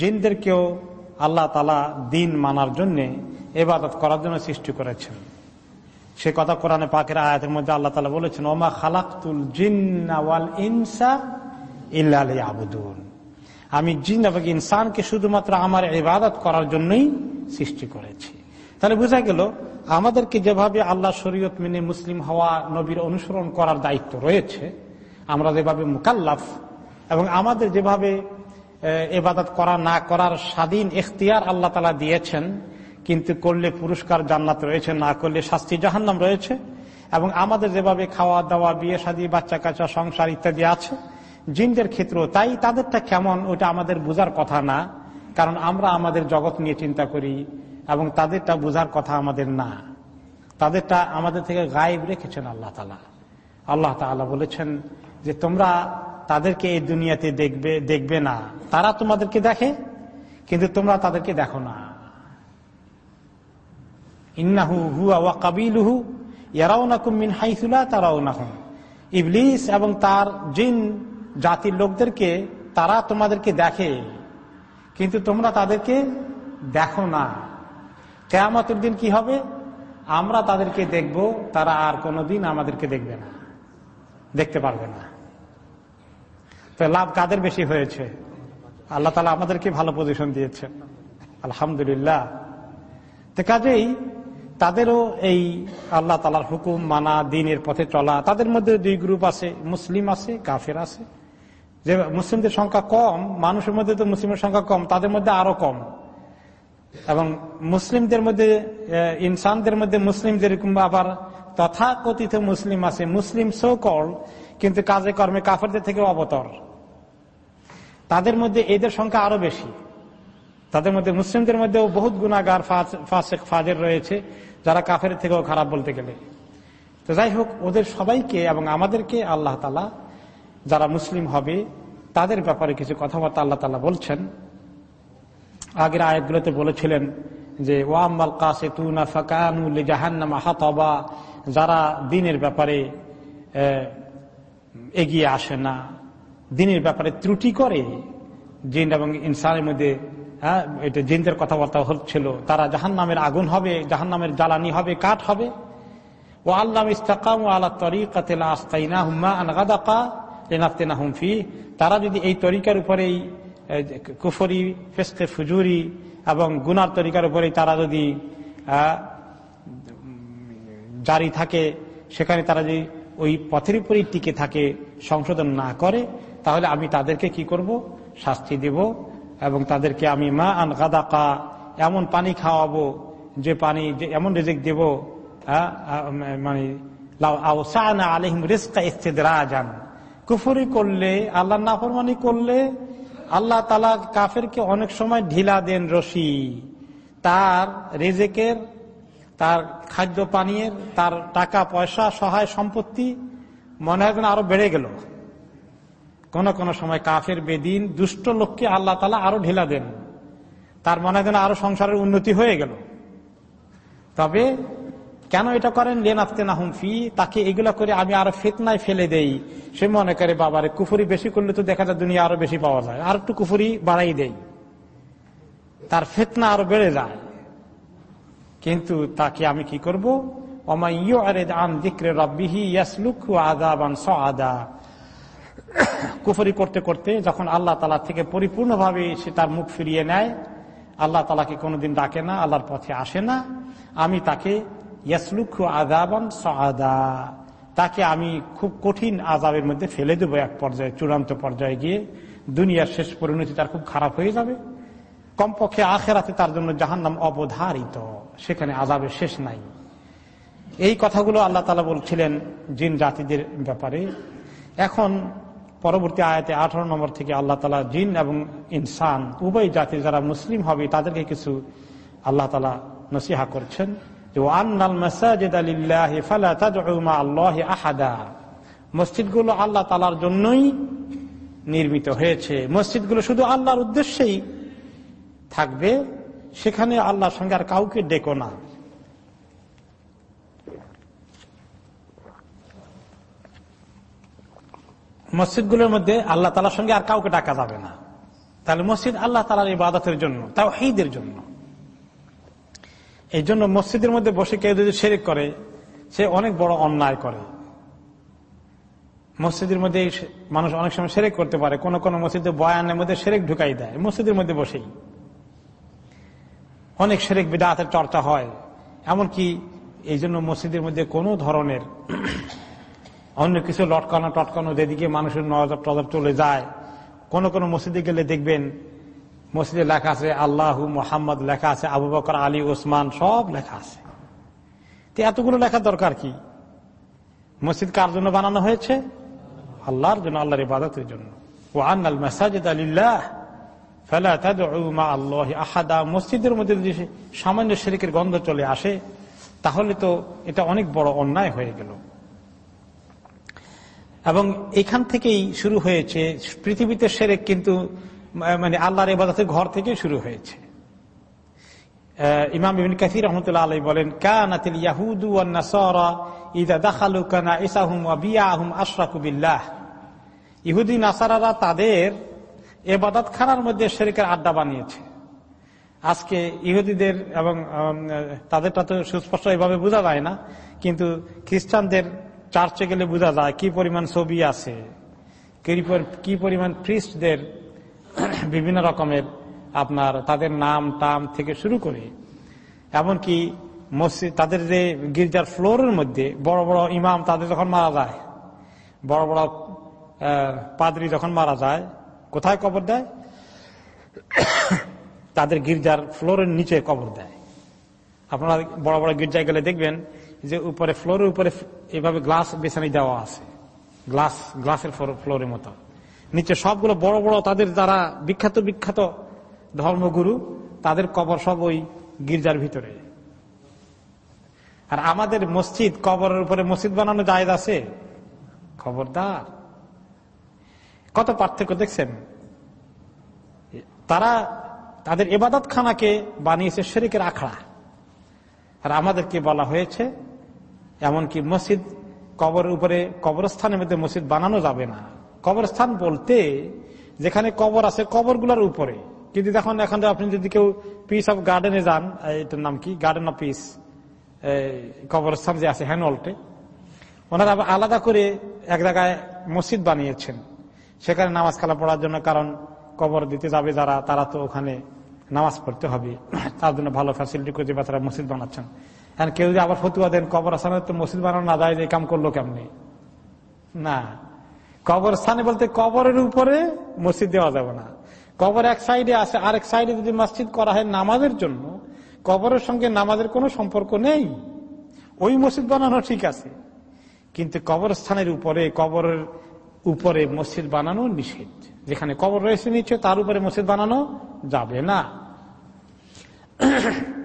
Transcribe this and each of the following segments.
জিনদেরকেও আল্লাহ তালা দিন মানার জন্য এবাদত করার জন্য সৃষ্টি করেছেন। সে কথা কোরআনে পাকের আয়াতের মধ্যে আল্লাহ তালা বলেছেন, ওমা খালাকুল জিন্নাওয়াল ইনসা ইল্লা আবুদুন আমি জিন এবং ইনসানকে শুধুমাত্র আমার ইবাদত করার জন্যই সৃষ্টি করেছি। তাহলে বোঝা গেল, আমাদেরকে যেভাবে আল্লাহ শরীয়ত মেনে মুসলিম হওয়া নবীর অনুসরণ করার দায়িত্ব রয়েছে, আমরা যেভাবে মুকাল্লাফ এবং আমাদের যেভাবে এবাদত করা, না করার স্বাধীন এখতিয়ার আল্লাহ তালা দিয়েছেন। কিন্তু করলে পুরস্কার জান্নাত রয়েছে, না করলে শাস্তি জাহান্নাম রয়েছে। এবং আমাদের যেভাবে খাওয়া দাওয়া, বিয়ে শাদী, বাচ্চা কাচ্চা, সংসার ইত্যাদি আছে, জিনদের ক্ষেত্র তাই তাদেরটা কেমন, ওটা আমাদের বোঝার কথা না। কারণ আমরা আমাদের জগৎ নিয়ে চিন্তা করি এবং তাদেরটা বোঝার কথা আমাদের না। তাদেরটা আমাদের থেকে গায়েব রেখেছেন আল্লাহ তালা। আল্লাহ তালা বলেছেন যে তোমরা তাদেরকে এই দুনিয়াতে দেখবে দেখবে না। তারা তোমাদেরকে দেখে, কিন্তু তোমরা তাদেরকে দেখো না। ইন্নাহু হুয়া ওয়া কাবিলুহু ইয়ারাও না কুমিন হাইসুলা তারাও না ইবলিস এবং তার জিন জাতির লোকদেরকে তারা তোমাদেরকে দেখে, কিন্তু তোমরা তাদেরকে দেখো না। কেয়ামতের দিন কি হবে? আমরা তাদেরকে দেখব, তারা আর কোনোদিন আমাদেরকে দেখবে না। দেখতে পারবে না। তো লাভ কাদের বেশি হয়েছে? আল্লাহ তালা আমাদেরকে ভালো পজিশন দিয়েছেন। আলহামদুলিল্লাহ। তো কাজেই তাদেরও এই আল্লাহ তালার হুকুম মানা, দিনের পথে চলা, তাদের মধ্যে দুই গ্রুপ আছে, মুসলিম আছে, কাফের আছে। যে মুসলিমদের সংখ্যা কম, মানুষের মধ্যে তো মুসলিমের সংখ্যা কম, তাদের মধ্যে আরও কম। এবং মুসলিমদের মধ্যে ইনসানদের মধ্যে মুসলিম যেরকম আবার তথা কথিত মুসলিম আছে। মুসলিম সো কল কিন্তু কাজে কর্মে কাফেরদের থেকে অবতর। তাদের মধ্যে এদের সংখ্যা আরও বেশি। তাদের মধ্যে মুসলিমদের মধ্যেও বহুত গুণাগার ফাসেক, ফাজের রয়েছে, যারা কাফের থেকেও খারাপ বলতে গেলে। তো যাই হোক, ওদের সবাইকে এবং আমাদেরকে আল্লাহ তালা যারা মুসলিম হবে, তাদের ব্যাপারে কিছু কথাবার্তা আল্লাহ তালা বলছেন। আগের আয়াতগুলোতে বলেছিলেন যে ওয়াম্মাল কাসে তুনা ফাকানুল জাহান্নামা হাতবা। যারা দিনের ব্যাপারে এগিয়ে আসে না, দিনের ব্যাপারে ত্রুটি করে, জিন এবং ইনসানের মধ্যে হ্যাঁ এটা জিনদের কথাবার্তা হচ্ছিল তারা জাহান নামের আগুন হবে জাহান নামের জ্বালানি হবে, কাঠ হবে। ও আল্লাহ ইস্তাকাম আল্লাহ তরিকাতেলা হুম্মা আনগাদাকা এনাফতেনা হুমফি তারা যদি এই তরিকার উপরেই কুফরি, ফেসকে, ফুজুরি এবং গুনার তরিকার উপরেই তারা যদি জারি থাকে, সেখানে তারা যদি ওই পথের উপরেই টিকে থাকে, সংশোধন না করে, তাহলে আমি তাদেরকে কি করব? শাস্তি দেব এবং তাদেরকে আমি মা আন গাদা গাদাকা, এমন পানি খাওয়াবো, যে পানি এমন রেজেক দেব মানে আলহিম রিস্কা ইস্তেদরা যান কুফুরি করলে আল্লাহ নাফরমানি করলে, আল্লাহ তালা কাফেরকে অনেক সময় ঢিলা দেন রশি। তার রেজেকের তার খাদ্য পানীয়ের তার টাকা, পয়সা, সহায় সম্পত্তি মনে হয় আরও বেড়ে গেল। কোন কোন সময় কাফের, বেদিন, দুষ্ট লোককে আল্লাহ তালা আরও ঢিলা দেন। তার মনে হয় আরও সংসারের উন্নতি হয়ে গেল। তবে কেন এটা করেন? লেনাফতে না হুমফি তাকে এগুলো করে আমি আরও ফেতনায় ফেলে দেই। সে মনে করে, বাবারে, কুফুরি বেশি করলে তো দেখা যায় দুনিয়া আরও বেশি পাওয়া যায়। আর একটু কুফুরি বাড়াই দেই। তার ফেতনা আরও বেড়ে যায়। কিন্তু তাকে আমি কি করব? কুফরি করতে করতে যখন আল্লাহ তালা থেকে পরিপূর্ণভাবে সে তার মুখ ফিরিয়ে নেয়, আল্লাহ তালাকে কোনোদিন ডাকে না, আল্লাহর পথে আসে না। আমি তাকে ইয়াসলুখু আদাবান সাদা তাকে আমি খুব কঠিন আজাবের মধ্যে ফেলে দেবো এক পর্যায়ে, চূড়ান্ত পর্যায়ে গিয়ে। দুনিয়ার শেষ পরিণতি তার খুব খারাপ হয়ে যাবে। কমপক্ষে আখেরাতে তার জন্য জাহান নাম অবধারিত। সেখানে আজাবের শেষ নাই। এই কথাগুলো আল্লাহ তালা বলছিলেন জিন জাতিদের ব্যাপারে। এখন পরবর্তী আয়াতে আঠারো নম্বর থেকে আল্লাহ তালা জিন এবং ইনসান, উভয় জাতির যারা মুসলিম হবে, তাদেরকে কিছু আল্লাহ তালা নসিহা করছেন মসজিদগুলো আল্লাহ তালার জন্যই নির্মিত হয়েছে। মসজিদগুলো শুধু আল্লাহর উদ্দেশ্যেই থাকবে সেখানে আল্লাহর সঙ্গে আর কাউকে ডেকো না। মসজিদগুলোর মধ্যে আল্লাহ তালার সঙ্গে আর কাউকে ডাকা যাবে না। তাহলে মসজিদ আল্লাহ তালার ইবাদতের জন্য তাও হেদের জন্য। এই জন্য মসজিদের মধ্যে বসে কেউ যদি সেরেক করে, সে অনেক বড় অন্যায় করে। মসজিদের মধ্যে মানুষ অনেক সময় সেরেক করতে পারে, কোন কোন মসজিদে বয়ানের মধ্যে সেরেক ঢুকাই দেয়, মসজিদের মধ্যে বসেই। অনেক সেরেক বিদাতের চর্চা হয়। এমনকি এই জন্য মসজিদের মধ্যে কোনো ধরনের অন্য কিছু লটকানো টটকানো যেদিকে মানুষের নজর টজর চলে যায়, কোন কোন মসজিদে গেলে দেখবেন মসজিদে লেখা আছে, আল্লাহ মোহাম্মদ লেখা আছে, আবু বকর, আলী, ওসমান সব লেখা আছে। তো এতগুলো লেখার দরকার কি? মসজিদ কার জন্য বানানো হয়েছে? আল্লাহর জন্য, আল্লাহর ইবাদতের জন্য। ও আন্নাল মেসাজিদ আলিল্লাহ ফেলা আল্লাহ আহাদা। মসজিদের মধ্যে যদি সামান্য শেরিকের গন্ধ চলে আসে, তাহলে তো এটা অনেক বড় অন্যায় হয়ে গেল। এবং এখান থেকেই শুরু হয়েছে, পৃথিবীতে সেরেক কিন্তু মানে আল্লাহর এবাদতের ঘর থেকে শুরু হয়েছে। ইমাম ইবিন কাসির রহমতুল্লাহ আলাই বলেন, কানাতিল ইয়াহুদু নাসারা ইদা দাখালু কানা ইসাহুম বিয়াহুম আশরাকুবিল্লাহ ইহুদি, নাসারারা তাদের এবাদত খানার মধ্যে শেরিকের আড্ডা বানিয়েছে। আজকে ইহুদিদের এবং তাদেরটা তো সুস্পষ্ট এভাবে বোঝা যায় না, কিন্তু খ্রিস্টানদের চার্চে গেলে বোঝা যায় কি পরিমাণ ছবি আছে কি পরিমাণ খ্রিস্টদের বিভিন্ন রকমের আপনার তাদের নাম টাম থেকে শুরু করে, এমনকি মসজিদ, তাদের যে গির্জার ফ্লোরের মধ্যে বড় বড় ইমাম তাদের যখন মারা যায়, বড় বড় পাদরি যখন মারা যায় কোথায় কবর দেয়? তাদের গির্জার ফ্লোরের নিচে কবর দেয়। আপনারা বড় বড় গির্জায় গেলে দেখবেন যে উপরে ফ্লোরের উপরে এভাবে গ্লাস বেছানি দেওয়া আছে। গ্লাস, গ্লাসের ফ্লোরের মতো। নিচে সবগুলো বড় বড় তাদের যারা বিখ্যাত বিখ্যাত ধর্মগুরু, তাদের কবর সব ওই গির্জার ভিতরে। আর আমাদের মসজিদ কবরের উপরে মসজিদ বানানো জায়গা আছে? খবরদার। কত পার্থক্য দেখছেন? তারা তাদের এবাদত খানাকে বানিয়েছে শরিকের আখড়া। আর আমাদেরকে বলা হয়েছে, এমনকি মসজিদ কবরের উপরে কবরস্থানের মধ্যে মসজিদ বানানো যাবে না। কবরস্থান বলতে যেখানে কবর আছে কবরগুলোর উপরে। কিন্তু দেখুন, এখন আপনি যদি কেউ পিস অফ গার্ডেনে যান এটার নাম কি? গার্ডেন অফ পিস কবরস্থান যে আছে হ্যানওয়ালটে ওনারা আলাদা করে এক জায়গায় মসজিদ বানিয়েছেন। সেখানে নামাজ খালা পড়ার জন্য কারণ কবর দিতে যাবে যারা, তারা তো ওখানে নামাজ পড়তে হবে। তার জন্য ভালো ফ্যাসিলিটি করে বা তারা মসজিদ বানাচ্ছেন। এখন কেউ যদি আবার ফতুয়া দেন, কবর আসানের তো মসজিদ বানানো না যায় যে কাম করল কেমনি? না। কবরস্থানে বলতে কবরের উপরে মসজিদ দেওয়া যাবে না। কবর এক সাইডে আছে আরেক সাইডে যদি মসজিদ করা হয় নামাজের জন্য, কবরের সঙ্গে নামাজের কোনো সম্পর্ক নেই। ওই মসজিদ বানানো ঠিক আছে। কিন্তু কবরস্থানের উপরে, কবরের উপরে মসজিদ বানানো নিষেধ। যেখানে কবর রয়েছে নিচ্ছে তার উপরে মসজিদ বানানো যাবে না।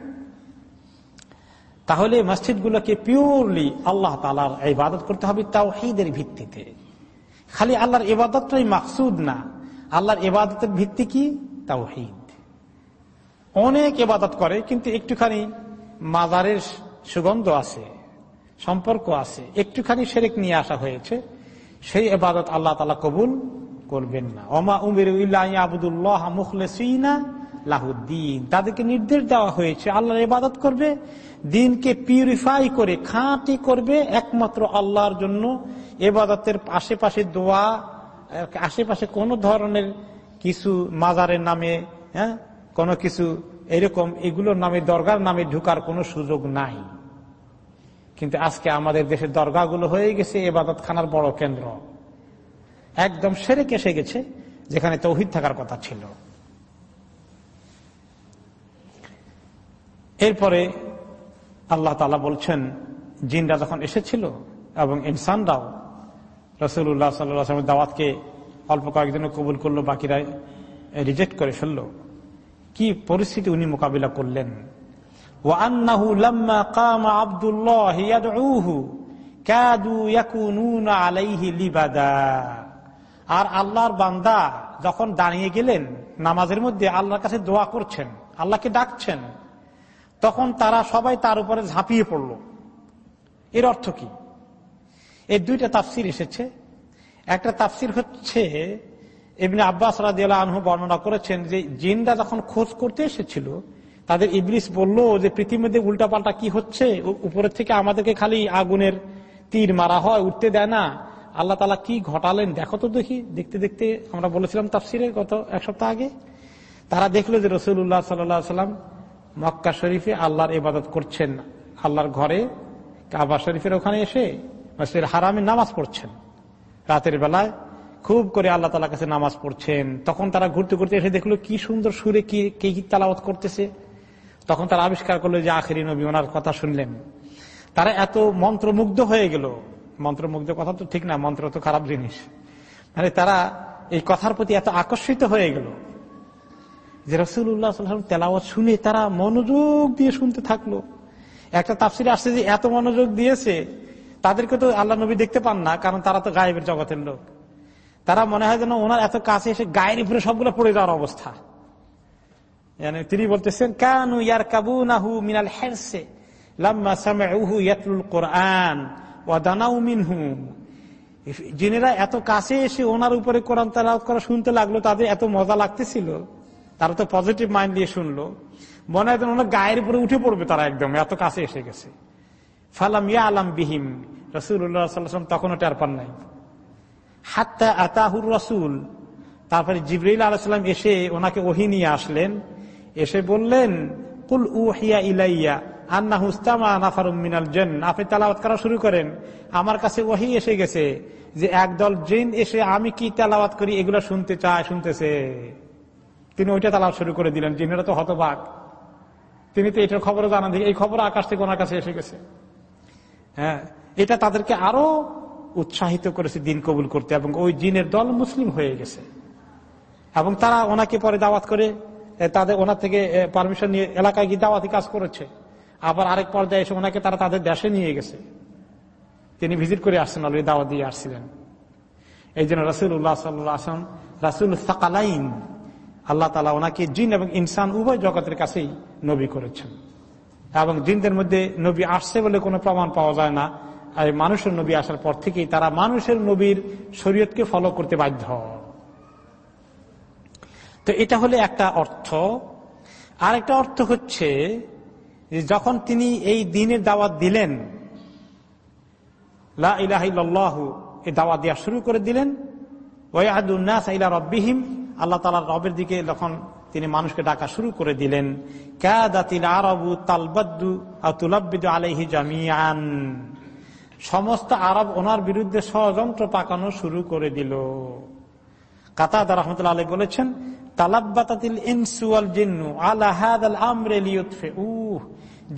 তাহলে মসজিদগুলোকে পিওরলি আল্লাহ তালার ইবাদত করতে হবে তাও হিদের ভিত্তিতে। খালি আল্লাহর ইবাদতটাই মাকসুদ না। আল্লাহর ইবাদতের ভিত্তি কি? তাও অনেক এবাদত করে, কিন্তু একটুখানি মাজারের সুগন্ধ আছে, সম্পর্ক আছে, একটুখানি সেরেক নিয়ে আসা হয়েছে। সেই এবাদত আল্লাহ তালা কবুল করবেন না। অমা উমের আবুদুল্লাহ মুখলেসিনা লাহুদ্দিন। তাদেরকে নির্দেশ দেওয়া হয়েছে, আল্লাহর ইবাদত করবে, দিনকে পিউরিফাই করে, খাঁটি করবে, একমাত্র আল্লাহর জন্য এবাদতের আশেপাশে দোয়া, আশেপাশে কোন ধরনের কিছু মাজারের নামে হ্যাঁ? কোনো কিছু এরকম, এগুলোর নামে, দরগার নামে ঢুকার কোনো সুযোগ নাই। কিন্তু আজকে আমাদের দেশের দরগাগুলো হয়ে গেছে এবাদত খানার বড় কেন্দ্র। একদম সেরে কেসে গেছে, যেখানে তৌহিদ থাকার কথা ছিল। এরপরে আল্লাহ তালা বলছেন, জিনরা যখন এসেছিল এবং ইনসানরাও রসুল্লাহ সাল্লামের দাওয়াতকে অল্প কয়েকদিনও কবুল করল, বাকিরা রিজেক্ট করে ফেলল। কি পরিস্থিতি উনি মোকাবিলা করলেন? আর আল্লাহর বান্দা যখন দাঁড়িয়ে গেলেন, নামাজের মধ্যে আল্লাহর কাছে দোয়া করছেন, আল্লাহকে ডাকছেন, তখন তারা সবাই তার উপরে ঝাঁপিয়ে পড়ল। এর অর্থ কি? এর দুইটা তাফসির এসেছে। একটা তাফসির হচ্ছে এমনি আব্বাস রাজিয়াল আনহু বর্ণনা করেছেন যে জিনরা যখন খোঁজ করতে এসেছিল তাদের ইবলিস বলল যে মধ্যে উল্টাপাল্টা কি হচ্ছে? উপরের থেকে আমাদেরকে খালি আগুনের তীর মারা হয়, উঠতে দেয় না। আল্লাহ তালা কি ঘটালেন? দেখো তো দেখি। দেখতে দেখতে আমরা বলেছিলাম তাফসিরে গত এক সপ্তাহ আগে। তারা দেখল যে রসুল রসুল্লাহ সাল্লাম মক্কা শরীফে আল্লাহর ইবাদত করছেন। আল্লাহর ঘরে কাবা শরীফের ওখানে এসে মসজিদ হারামে নামাজ পড়ছেন। রাতের বেলায় খুব করে আল্লাহ তালা কাছে নামাজ পড়ছেন। তখন তারা ঘুরতে ঘুরতে এসে দেখল কি সুন্দর সুরে কি, কে কি তালাবত করতেছে। তখন তারা আবিষ্কার করল যে আখেরি নবী ওনার কথা শুনলেন। তারা এত মন্ত্রমুগ্ধ হয়ে গেল। মন্ত্রমুগ্ধ কথা তো ঠিক না, মন্ত্র তো খারাপ জিনিস। মানে তারা এই কথার প্রতি এত আকর্ষিত হয়ে গেল যে রসুল্লাহ তেলাওয়াত শুনে তারা মনোযোগ দিয়ে শুনতে থাকল। একটা তাফসিরে আসছে যে এত মনোযোগ দিয়েছে, তাদেরকে তো আল্লাহ নবী দেখতে পান না, কারণ তারা তো গায়েবের জগতের লোক। তারা মনে হয় যেন ওনার এত কাছে এসে গায়ের উপরে সবগুলো পড়ে যাওয়ার অবস্থা। তিনি বলতেছেন, কানু ইয়ার কাবু নাহু মিনাল হেরসে, লাম্মা সামু ইয়াতুল কোরআন ও দানাউ মিনহু। জিনেরা এত কাছে এসে ওনার উপরে কোরআন তালাওয়াত করা শুনতে লাগল, তাদের এত মজা লাগতেছিল। তারা তো পজিটিভ মাইন্ড দিয়ে শুনলো। মনে হয় ওনার গায়ের উপরে উঠে পড়বে তারা একদম, এত কাছে এসে গেছে। ফালাম ইয়া আলাম বিহিম রসুল্লাহাম তখনও টের পান নাই। হাত্তা আতাহুর রসুল, তারপরে জিবরিল আলাহাম এসে ওনাকে ওহি নিয়ে আসলেন। এসে বললেন, কুল উহিয়া ইলাইয়া আন্না হুস্তামা নাফারুম মিনাল জেন আপনি তালাওয়াত করা শুরু করেন। আমার কাছে ওহি এসে গেছে যে একদল জিন এসে আমি কি তালাওয়াত করি এগুলো শুনতে চায়, শুনতেছে। তিনি ওইটা তালাওয়াত শুরু করে দিলেন, জিনেরা তো হতবাক। তিনি তো এটার খবরও জানান এই খবর আকাশ থেকে ওনার কাছে এসে গেছে। হ্যাঁ এটা তাদেরকে আরও উৎসাহিত করেছে দিন কবুল করতে এবং ওই জিনের দল মুসলিম হয়ে গেছে। এবং তারা ওনাকে পরে দাওয়াত করে তাদের, ওনার থেকে পারমিশন নিয়ে এলাকায় গিয়ে দাওয়াতি কাজ করেছে। আবার আরেক পর্যায়ে এসে ওনাকে তারা তাদের দেশে নিয়ে গেছে। তিনি ভিজিট করে আসছেন অলরেডি দাওয়াত দিয়ে আসছিলেন। এই জন্য উল্লাহ সাল্লাহ আসলাম রাসুল সাকালাইন, আল্লাহ তালা ওনাকে জিন এবং ইনসান উভয় জগতের কাছেই নবী করেছেন। এবং জিনদের মধ্যে নবী আসছে বলে কোনো প্রমাণ পাওয়া যায় না। আর মানুষের নবী আসার পর থেকেই তারা মানুষের নবীর শরীয়তকে ফলো করতে বাধ্য তো এটা হলে একটা অর্থ। আর একটা অর্থ হচ্ছে যে যখন তিনি এই দিনের দাওয়াত দিলেন এই দাওয়াত দেওয়া শুরু করে দিলেন ওয়াদুন্নাস ইলা রব্বিহিম, আল্লাহ তালার রবের দিকে যখন তিনি মানুষকে ডাকা শুরু করে দিলেন জামিয়ান সমস্ত আরব ওনার বিরুদ্ধে ষড়যন্ত্র পাকানো শুরু করে দিল। কাতাদ রহমতুল্লাহ আলী বলেছেন তালাব্বাতাতিল ইনসুয়াল জিন্নু আলাহাদ আল আমরে উহ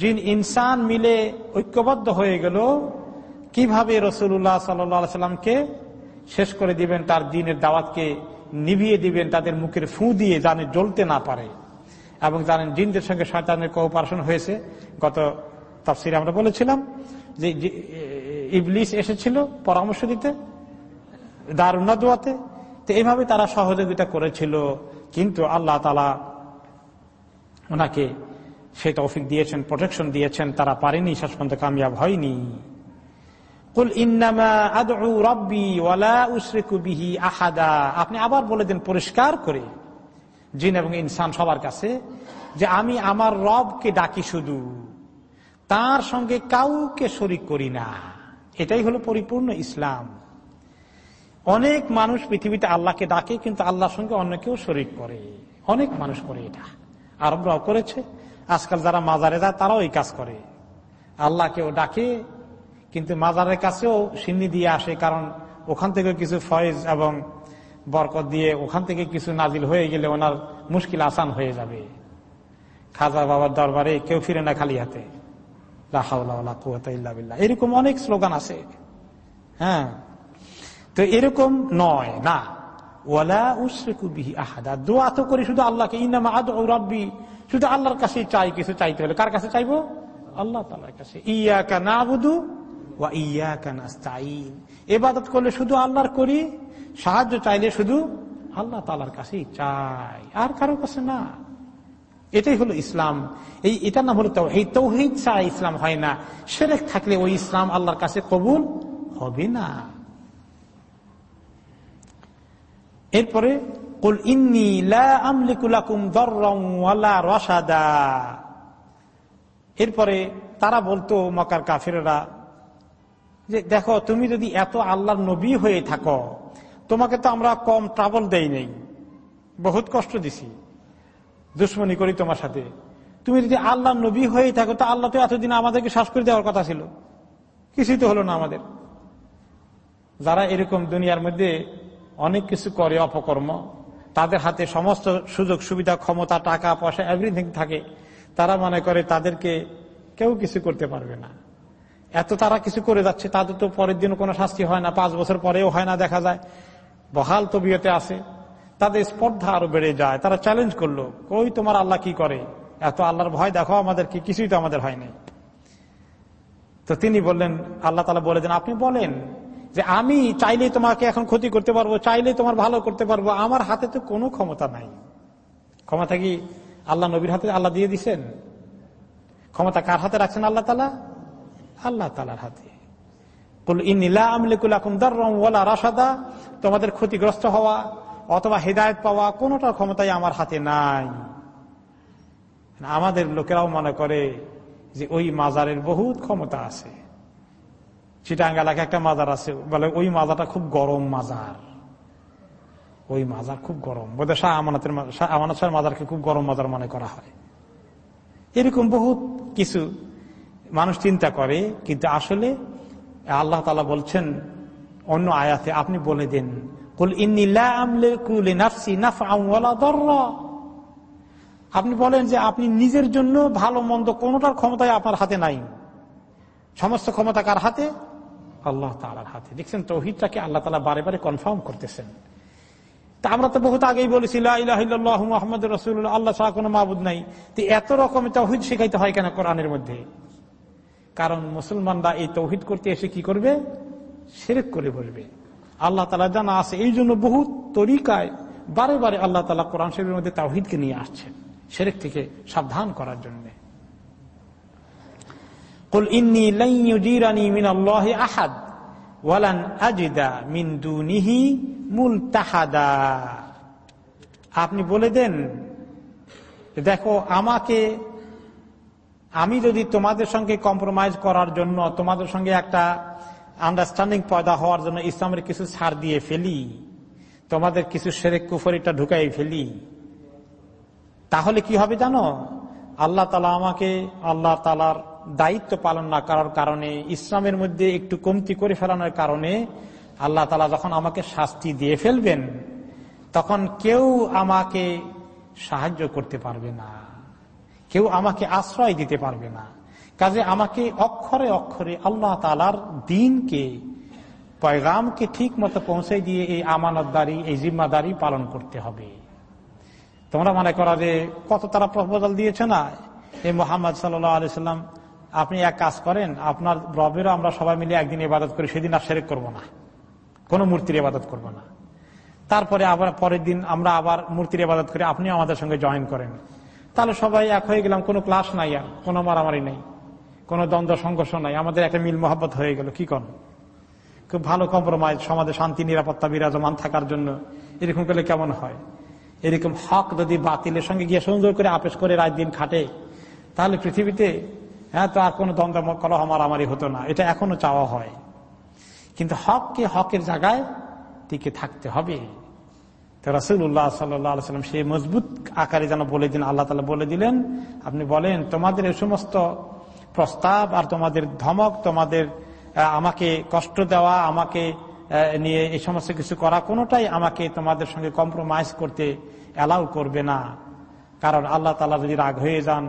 জিন ইনসান মিলে ঐক্যবদ্ধ হয়ে গেল, কীভাবে রসুল্লাহ সাল্লামকে শেষ করে দিবেন, তার দিনের দাওয়াতকে নিভিয়ে দিবেন, তাদের মুখের ফু দিয়ে জানে জ্বলতে না পারে। এবং জানেন জিনদের সঙ্গে শয়তানের কোঅপারেশন হয়েছে। গত তাফসিরে আমরা বলেছিলাম যে ইবলিস এসেছিল পরামর্শ দিতে দারুণা দোয়াতে তো এইভাবে তারা সহযোগিতা করেছিল। কিন্তু আল্লাহ তালা ওনাকে সে তৌফিক দিয়েছেন প্রোটেকশন দিয়েছেন, তারা পারেনি, শেষ পর্যন্ত কামিয়াব হয়নি। আপনি আবার বলে দেন পরিষ্কার করে, জিন এবং ইনসান সবার কাছে, যে আমি আমার রবকে ডাকি শুধু, তার সঙ্গে কাউকে শরিক করি না। এটাই হলো পরিপূর্ণ ইসলাম। অনেক মানুষ পৃথিবীতে আল্লাহকে ডাকে, কিন্তু আল্লাহর সঙ্গে অন্য কেউ শরিক করে। অনেক মানুষ করে এটা। আরবরাও করেছে। আজকাল যারা মাজারে যায়, তারাও এই কাজ করে। আল্লাহকেও ডাকে, কিন্তু মাজারের কাছেও সিন্নি দিয়ে আসে, কারণ ওখান থেকে কিছু ফয়েজ এবং বরকত দিয়ে ওখান থেকে কিছু নাজিল হয়ে গেলে ওনার মুশকিল আসান হয়ে যাবে। খাজা বাবার দরবারে কেউ ফিরে না খালি হাতে। এরকম অনেক স্লোগান আছে। হ্যাঁ তো এরকম নয়, না। ওয়ালা উসরিকুবিহি আহাদা। দোয়া তো করি শুধু আল্লাহকে। ইনামা আদ ও রব্বি। শুধু আল্লাহর কাছে চাই, কিছু চাইতে হলে। কার কাছে চাইব? আল্লাহ তালার কাছে। ইয়া কানা বুধু ওয়া ইয়া কানাস্তাইন এবাদত করলে শুধু আল্লাহর করি, সাহায্য চাইলে শুধু আল্লাহ তালার কাছেই চাই। আর কারও কাছে না। এটাই হলো ইসলাম। এই এটা না হলো এই তৌহিদ ছাড়া ইসলাম হয় না। সেরেক থাকলে ওই ইসলাম আল্লাহর কাছে কবুল হবে না। এরপরে, কুল ইন্নি রসাদা এরপরে তারা বলতো মকার কাফেরা যে দেখো, তুমি যদি এত আল্লাহর নবী হয়ে থাকো, তোমাকে তো আমরা কম ট্রাভেল দেই নেই। বহুত কষ্ট দিছি, দুশ্মনী করি তোমার সাথে। তুমি যদি আল্লাহ নবী হয়ে থাকো, তো আল্লাহ তো এতদিন আমাদেরকে শ্বাস করে দেওয়ার কথা ছিল। কিছুই তো হলো না আমাদের। যারা এরকম দুনিয়ার মধ্যে অনেক কিছু করে অপকর্ম। তাদের হাতে সমস্ত সুযোগ, সুবিধা, ক্ষমতা, টাকা, পয়সা এভরিথিং থাকে। তারা মনে করে তাদেরকে কেউ কিছু করতে পারবে না। এত তারা কিছু করে যাচ্ছে তাদের তো পরের দিন কোনো শাস্তি হয় না, পাঁচ বছর পরেও হয় না, দেখা যায়। বহাল তবিয়তে আছে। তাদের স্পর্ধা আরও বেড়ে যায়, তারা চ্যালেঞ্জ করল, কই তোমার আল্লাহ কি করে? এত আল্লাহর ভয় দেখো আমাদের কি কিছুই তো আমাদের হয়নি তো তিনি বললেন, আল্লাহ তালা বলে দেন, আপনি বলেন যে আমি চাইলেই তোমাকে এখন ক্ষতি করতে পারব, চাইলেই তোমার ভালো করতে পারব, আমার হাতে তো কোনো ক্ষমতা নাই। ক্ষমতা কি আল্লাহ নবীর হাতে আল্লাহ দিয়ে দিছেন? ক্ষমতা কার হাতে রাখছেন আল্লাহ তালা আল্লাহ তালার হাতে। রাসাদা তোমাদের ক্ষতিগ্রস্ত হওয়া অথবা হেদায়ত পাওয়া কোনটা ক্ষমতাই আমার হাতে নাই। আমাদের লোকেরাও মনে করে যে ওই মাজারের বহুত ক্ষমতা আছে। চিটাঙ্গ এলাকায় একটা মাজার আছে, বলে ওই মাজাটা খুব গরম মাজার। ওই মাজার খুব গরম। বোধহয় শাহ আমানতের শাহ আমানত শাহ মাজারকে খুব গরম মাজার মনে করা হয়। এরকম বহুত কিছু মানুষ চিন্তা করে, কিন্তু আসলে আল্লাহ তালা বলছেন অন্য আয়াতে আপনি বলে দিন আপনি বলেন যে আপনি নিজের জন্য ভালো মন্দ কোনটার ক্ষমতায় আপনার হাতে নাই। সমস্ত ক্ষমতা কার হাতে? আল্লাহ তালার হাতে। দেখছেন, তৌহিদটাকে আল্লাহ তালা বারে বারে কনফার্ম করতেছেন। তা আমরা তো বহুত আগেই বলেছি মোহাম্মদ রসুল্লাহ আল্লাহ ছাড়া কোনো মাহবুদ নাই। তো এত রকমের তৌহিদ শেখাইতে হয় কেন কোরআনের মধ্যে? কারণ মুসলমানরা এই তৌহিদ করতে এসে কি করবে? সেরেক করে বলবে। আল্লাহ তালা জানা আছে, এই জন্য বহু তরিকায় বারে বারে আল্লাহ তালা কোরআন শরীফের মধ্যে তাওহিদকে নিয়ে আসছেন সেরেক থেকে সাবধান করার জন্য। কুল ইন্নি লাইয়ুজিরানি মিন আল্লাহি আহাদ ওয়ালান আজিদা মিন দুনিহি মুলতাহাদা আপনি বলে দেন, দেখো, আমাকে, আমি যদি তোমাদের সঙ্গে কম্প্রোমাইজ করার জন্য, তোমাদের সঙ্গে একটা আন্ডারস্ট্যান্ডিং পয়দা হওয়ার জন্য ইসলামের কিছু ছাড় দিয়ে ফেলি, তোমাদের কিছু সেরে কুফরিটা ঢুকাই ফেলি, তাহলে কি হবে জানো? আল্লাহ তালা আমাকে, আল্লাহ তালার দায়িত্ব পালন না করার কারণে, ইসলামের মধ্যে একটু কমতি করে ফেলানোর কারণে আল্লাহ তালা যখন আমাকে শাস্তি দিয়ে ফেলবেন, তখন কেউ আমাকে সাহায্য করতে পারবে না। কেউ আমাকে আশ্রয় দিতে পারবে না। কাজে আমাকে অক্ষরে অক্ষরে আল্লাহ তালার দিনকে, পয়গামকে ঠিক মতো পৌঁছে দিয়ে এই আমানতদারি, এই জিম্মাদারি পালন করতে হবে। তোমরা মনে করা যে কত তারা প্রপোজাল দিয়েছে না? এই মোহাম্মদ সাল্লাম আপনি এক কাজ করেন, আপনার রবেরও আমরা সবাই মিলে একদিন ইবাদত করি, সেদিন আর সেরেক করব না। কোন মূর্তির ইবাদত করব না। তারপরে আবার পরের দিন আমরা আবার মূর্তির ইবাদত করি, আপনিও আমাদের সঙ্গে জয়েন করেন। তাহলে সবাই এক হয়ে গেলাম, কোনো ক্লাস নাই আর, কোনো মারামারি নেই, কোনো দ্বন্দ্ব সংঘর্ষ নাই, আমাদের একটা মিল মহাব্বত হয়ে গেল, কি কর খুব ভালো কম্প্রোমাইজ সমাজে শান্তি, নিরাপত্তা, বিরাজমান থাকার জন্য, এরকম করলে কেমন হয়? এরকম হক যদি বাতিলের সঙ্গে গিয়ে সুন্দর করে, আপেস করে রাত দিন খাটে, তাহলে পৃথিবীতে হ্যাঁ তো আর কোনো দ্বন্দ্ব কলহ মারামারি হতো না। এটা এখনও চাওয়া হয়। কিন্তু হককে হকের জায়গায় টিকে থাকতে হবে। তো রাসুল্লাহ সাল্লাম সেই মজবুত আকারে যেন বলে দিন আল্লাহ তালা বলে দিলেন, আপনি বলেন, তোমাদের এই সমস্ত প্রস্তাব আর তোমাদের ধমক, তোমাদের আমাকে কষ্ট দেওয়া, আমাকে নিয়ে এই সমস্ত কিছু করা, কোনোটাই আমাকে তোমাদের সঙ্গে কম্প্রোমাইজ করতে অ্যালাউ করবে না। কারণ আল্লাহ তালা যদি রাগ হয়ে যান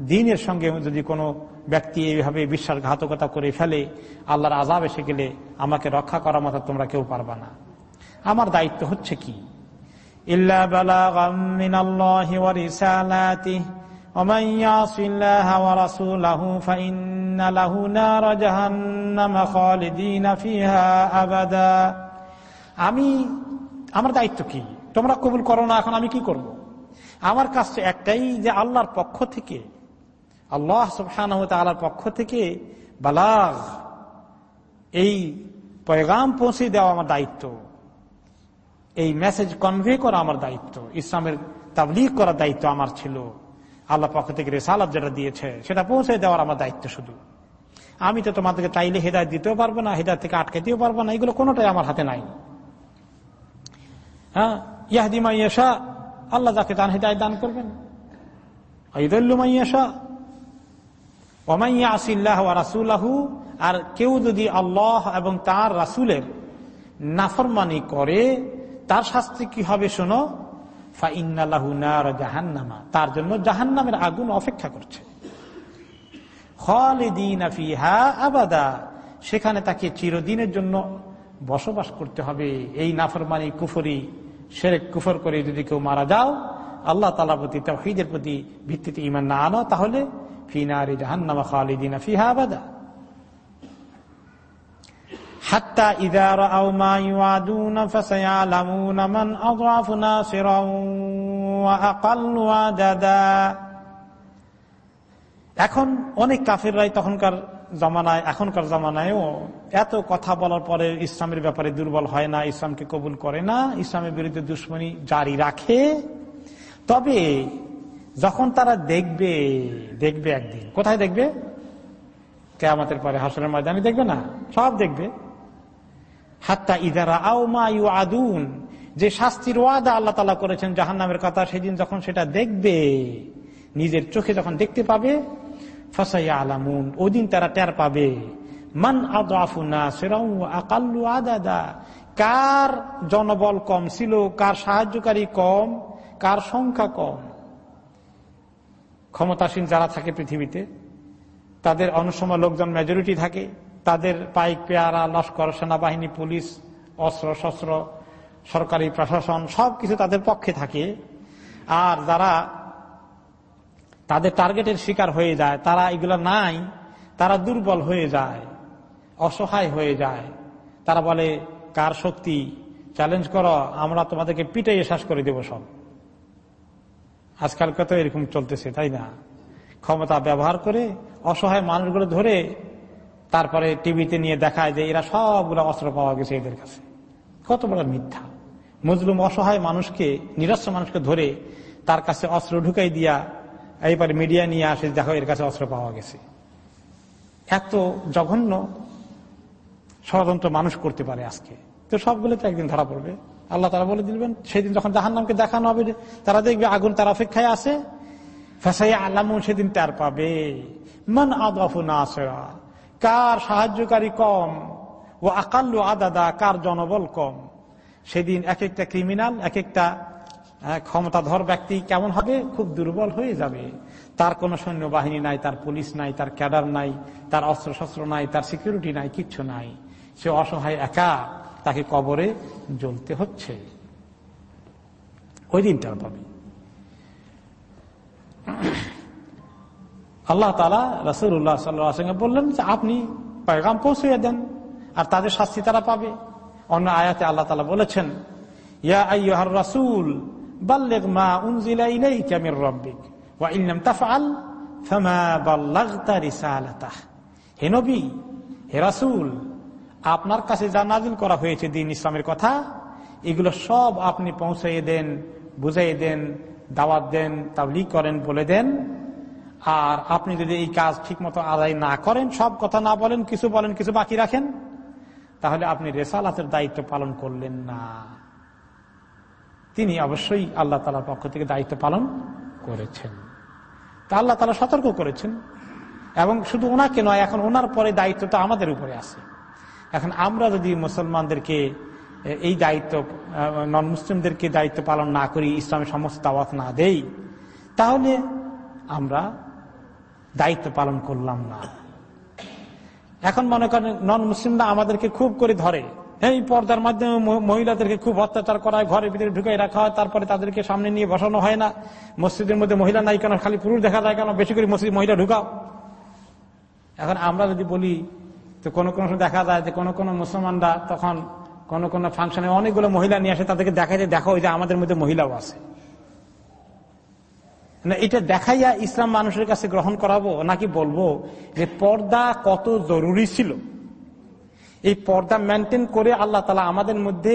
দিনের সঙ্গে যদি কোনো ব্যক্তি এইভাবে বিশ্বাসঘাতকতা করে ফেলে, আল্লাহর আজাব এসে গেলে আমাকে রক্ষা করার মতো তোমরা কেউ পারবা না। আমার দায়িত্ব হচ্ছে কি? আমি, আমার দায়িত্ব কি? তোমরা কবুল করো না, এখন আমি কি করব। আমার কাজটা একটাই যে আল্লাহর পক্ষ থেকে আল্লাহ সুবহান পক্ষ থেকে বালাগ এই পয়গাম পৌঁছে দেওয়া আমার দায়িত্ব। এই মেসেজ কনভে করা আমার দায়িত্ব। ইসলামের তাবলিগ করার দায়িত্ব আমার ছিল। আল্লাহ পক্ষ থেকে রেসালাত যেটা দিয়েছে, সেটা পৌঁছে দেওয়ার আমার দায়িত্ব শুধু। আমি তো তোমাদেরকে চাইলে হেদায়ত দিতেও পারব না, হেদায়ত থেকে আটকে আটকাতেও পারব না, এগুলো কোনোটাই আমার হাতে নাই। হ্যাঁ? ইয়াহদিমা ইয়েশা, আল্লাহ যাকে তার হেদায়ত দান করবেন। ঈদুল্লুমাইয়াশা ওমাইয়া আসিল্লাহ রাসুল্লাহু আর কেউ যদি আল্লাহ এবং তার রাসুলের নাফরমানি করে, তার শাস্তি কি হবে শোনো? জাহান্নামা, তার জন্য জাহান্নামের আগুন অপেক্ষা করছে। আবাদা, সেখানে তাকে চিরদিনের জন্য বসবাস করতে হবে। এই নাফরমানি, কুফরি, সেরেক, কুফর করে যদি কেউ মারা যাও, আল্লাহ তালা প্রতি, তহিদের প্রতি ভিত্তিতে ইমান না আনো, তাহলে ফিনারি জাহান্নামা খালিদিনা ফিহা আবাদা حتى إذا رأوا ما يوعدون فسيعلمون من أضعف ناصرا وأقل عددا. এখন অনেক কাফিররাই তখনকার জমানায়, এখনকার জমানায়ও এত কথা বলার পরে ইসলামের ব্যাপারে দুর্বল হয় না, ইসলামকে কবুল করে না, ইসলামের বিরুদ্ধে দুশ্মনী জারি রাখে। তবে যখন তারা দেখবে দেখবে একদিন। কোথায় দেখবে? কেয়ামতের পরে হাসনের ময়দানে দেখবে না? সব দেখবে। হাত্তা ইদারা আউমা ইউ আদুন যে শাস্তির ওয়াদা আল্লাহ তালা করেছেন জাহান নামের কথা, সেদিন যখন সেটা দেখবে, নিজের চোখে যখন দেখতে পাবে ফসাইয়া আলামুন ওই দিন তারা টের পাবে। মান সেরাউ আকাল্লু কার জনবল কম ছিল, কার সাহায্যকারী কম, কার সংখ্যা কম ক্ষমতাসীন যারা থাকে পৃথিবীতে, তাদের অনুসময় লোকজন মেজরিটি থাকে, তাদের পাইক পেয়ারা, লস্কর, সেনাবাহিনী, পুলিশ, অস্ত্র, শস্ত্র, সরকারি প্রশাসন, সবকিছু তাদের পক্ষে থাকে। আর যারা তাদের টার্গেটের শিকার হয়ে যায়, তারা এগুলো নাই, তারা দুর্বল হয়ে যায়, অসহায় হয়ে যায়। তারা বলে, কার শক্তি? চ্যালেঞ্জ করো, আমরা তোমাদেরকে পিটাইয়ে শ্বাস করে দেব সব। আজকালকে তো এরকম চলতেছে, তাই না? ক্ষমতা ব্যবহার করে অসহায় মানুষগুলো ধরে তারপরে টিভিতে নিয়ে দেখায় যে এরা সবগুলো অস্ত্র পাওয়া গেছে এদের কাছে। কত বড় মিথ্যা। মুসলিম অসহায় মানুষকে নিরস্ব মানুষকে ধরে তার কাছে অস্ত্র ঢুকাই দিয়া এইবারে মিডিয়া নিয়ে আসে দেখো এর কাছে অস্ত্র পাওয়া গেছে। এত জঘন্য ষড়যন্ত্র মানুষ করতে পারে আজকে। তো সবগুলো তো একদিন ধরা পড়বে। আল্লাহ তারা বলে দিবেন, সেদিন যখন জাহান নামকে দেখানো হবে তারা দেখবে আগুন তার অপেক্ষায় আছে ফেসাই আল্লাহ সেদিন তার পাবে। মান আদফু কার সাহায্যকারী কম ও আকাল্লু আদাদা, কার জনবল কম? সেদিন এক একটা ক্রিমিনাল এক একটা ক্ষমতাধর ব্যক্তি কেমন হবে? খুব দুর্বল হয়ে যাবে। তার কোনো সৈন্যবাহিনী নাই, তার পুলিশ নাই, তার ক্যাডার নাই, তার অস্ত্র শস্ত্র নাই, তার সিকিউরিটি নাই, কিচ্ছু নাই। সে অসহায় একা। তাকে কবরে জ্বলতে হচ্ছে। ওই দিনটার পাবে। আল্লাহ তালা রসুল্লাহ সাল্লাহ বললেন যে আপনি পয়গাম পৌঁছে দেন, আর তাদের শাস্তি তারা পাবে। অন্য আয়াতে আল্লাহ তালা বলেছেন ওয়া হে নবী, হে রাসূল আপনার কাছে যা নাজিল করা হয়েছে দিন ইসলামের কথা, এগুলো সব আপনি পৌঁছাইয়ে দেন বুঝাই দেন, দাওয়াত দেন, তাবলিগ করেন, বলে দেন। আর আপনি যদি এই কাজ ঠিক মতো আদায় না করেন, সব কথা না বলেন, কিছু বলেন, কিছু বাকি রাখেন, তাহলে আপনি রেসালাতের দায়িত্ব পালন করলেন না। তিনি অবশ্যই আল্লাহ তালার পক্ষ থেকে দায়িত্ব পালন করেছেন। তা আল্লাহ তালা সতর্ক করেছেন। এবং শুধু ওনাকে নয়, এখন ওনার পরে দায়িত্বটা আমাদের উপরে আছে। এখন আমরা যদি মুসলমানদেরকে এই দায়িত্ব নন মুসলিমদেরকে দায়িত্ব পালন না করি ইসলামের সমস্ত দাওয়াত না দেই, তাহলে আমরা দায়িত্ব পালন করলাম না। এখন মনে করেন নন মুসলিমরা আমাদেরকে খুব করে ধরে। এই পর্দার মাধ্যমে মহিলাদেরকে খুব অত্যাচার করা হয় ঘরের ভিতরে ঢুকাই রাখা হয়, তারপরে তাদেরকে সামনে নিয়ে বসানো হয় না। মসজিদের মধ্যে মহিলা নাই কেন? খালি পুরুষ দেখা যায় কেন? বেশি করে মসজিদ মহিলা ঢুকাও। এখন আমরা যদি বলি তো কোনো কোনো দেখা যায় যে কোনো কোনো মুসলমানরা তখন কোন কোন ফাংশনে অনেকগুলো মহিলা নিয়ে আসে, তাদেরকে দেখা যায়, দেখো যে আমাদের মধ্যে মহিলাও আছে। এটা দেখাইয়া ইসলাম মানুষের কাছে গ্রহণ করাবো নাকি বলব যে পর্দা কত জরুরি ছিল। এই পর্দা মেনটেন করে আল্লাহ তালা আমাদের মধ্যে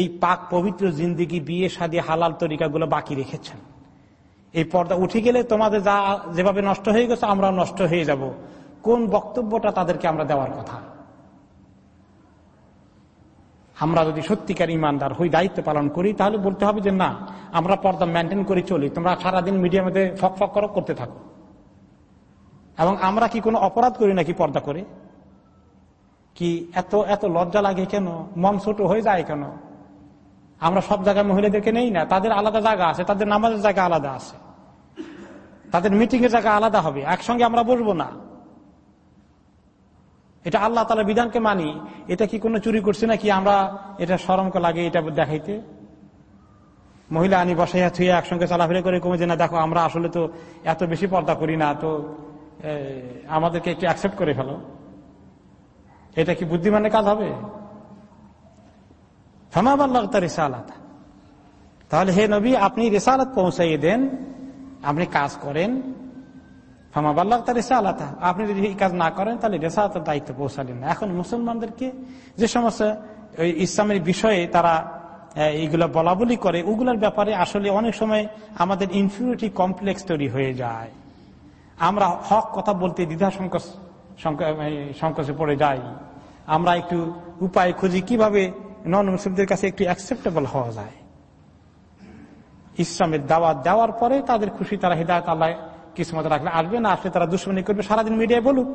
এই পাক পবিত্র জিন্দিগি, বিয়ে সাদী হালাল তরিকাগুলো বাকি রেখেছেন। এই পর্দা উঠে গেলে তোমাদের যা, যেভাবে নষ্ট হয়ে গেছে আমরা নষ্ট হয়ে যাব। কোন বক্তব্যটা তাদেরকে আমরা দেওয়ার কথা? আমরা যদি সত্যিকার ইমানদার হই, দায়িত্ব পালন করি, তাহলে বলতে হবে যে না, আমরা পর্দা মেনটেন করে চলি। তোমরা সারাদিন মিডিয়ামে ফক ফক করো করতে থাকো। এবং আমরা কি কোনো অপরাধ করি নাকি পর্দা করে? কি এত এত লজ্জা লাগে কেন? মন ছোট হয়ে যায় কেন? আমরা সব জায়গায় মহিলাদেরকে নেই না। তাদের আলাদা জায়গা আছে, তাদের নামাজের জায়গা আলাদা আছে। তাদের মিটিং এর জায়গা আলাদা হবে। একসঙ্গে আমরা বসবো না। এটা আল্লাহ তালা বিধানকে মানি, এটা কি কোনো চুরি করছি নাকি আমরা এটা সরমকে লাগে এটা দেখাইতে? মহিলা আনি বসাইয়া থুয়ে একসঙ্গে চলাফেরা করে কমে যে, না, দেখো, আমরা আসলে তো এত বেশি পর্দা করি না, তো আমাদেরকে একটু অ্যাকসেপ্ট করে ফেলো। এটা কি বুদ্ধিমানের কাজ হবে? তাহলে হে নবী, আপনি রেসালাত পৌঁছাইয়ে দেন, আপনি কাজ করেন ফামাবাল্লাহ তার রেসালাত। আপনি যদি এই কাজ না করেন, তাহলে রেসালাতের দায়িত্ব পৌঁছালেন না। এখন মুসলমানদেরকে যে সমস্ত ইসলামের বিষয়ে তারা এইগুলো বলা বলি করে, ওগুলোর ব্যাপারে আসলে অনেক সময় আমাদের ইনফিউরিটি কমপ্লেক্স তৈরি হয়ে যায়। আমরা হক কথা বলতে দ্বিধা সংকোচ সংকোচে পড়ে যাই। আমরা একটু উপায় খুঁজি কীভাবে নন মুসলিমদের কাছে একটু অ্যাকসেপ্টেবল হওয়া যায়। ইসলামের দাওয়াত দেওয়ার পরে তাদের খুশি, তারা হৃদায়ত আল্লাহ কিসমত রাখলে আসবে, না আসলে তারা দুশ্মনী করবে, সারাদিন মিডিয়ায় বলুক।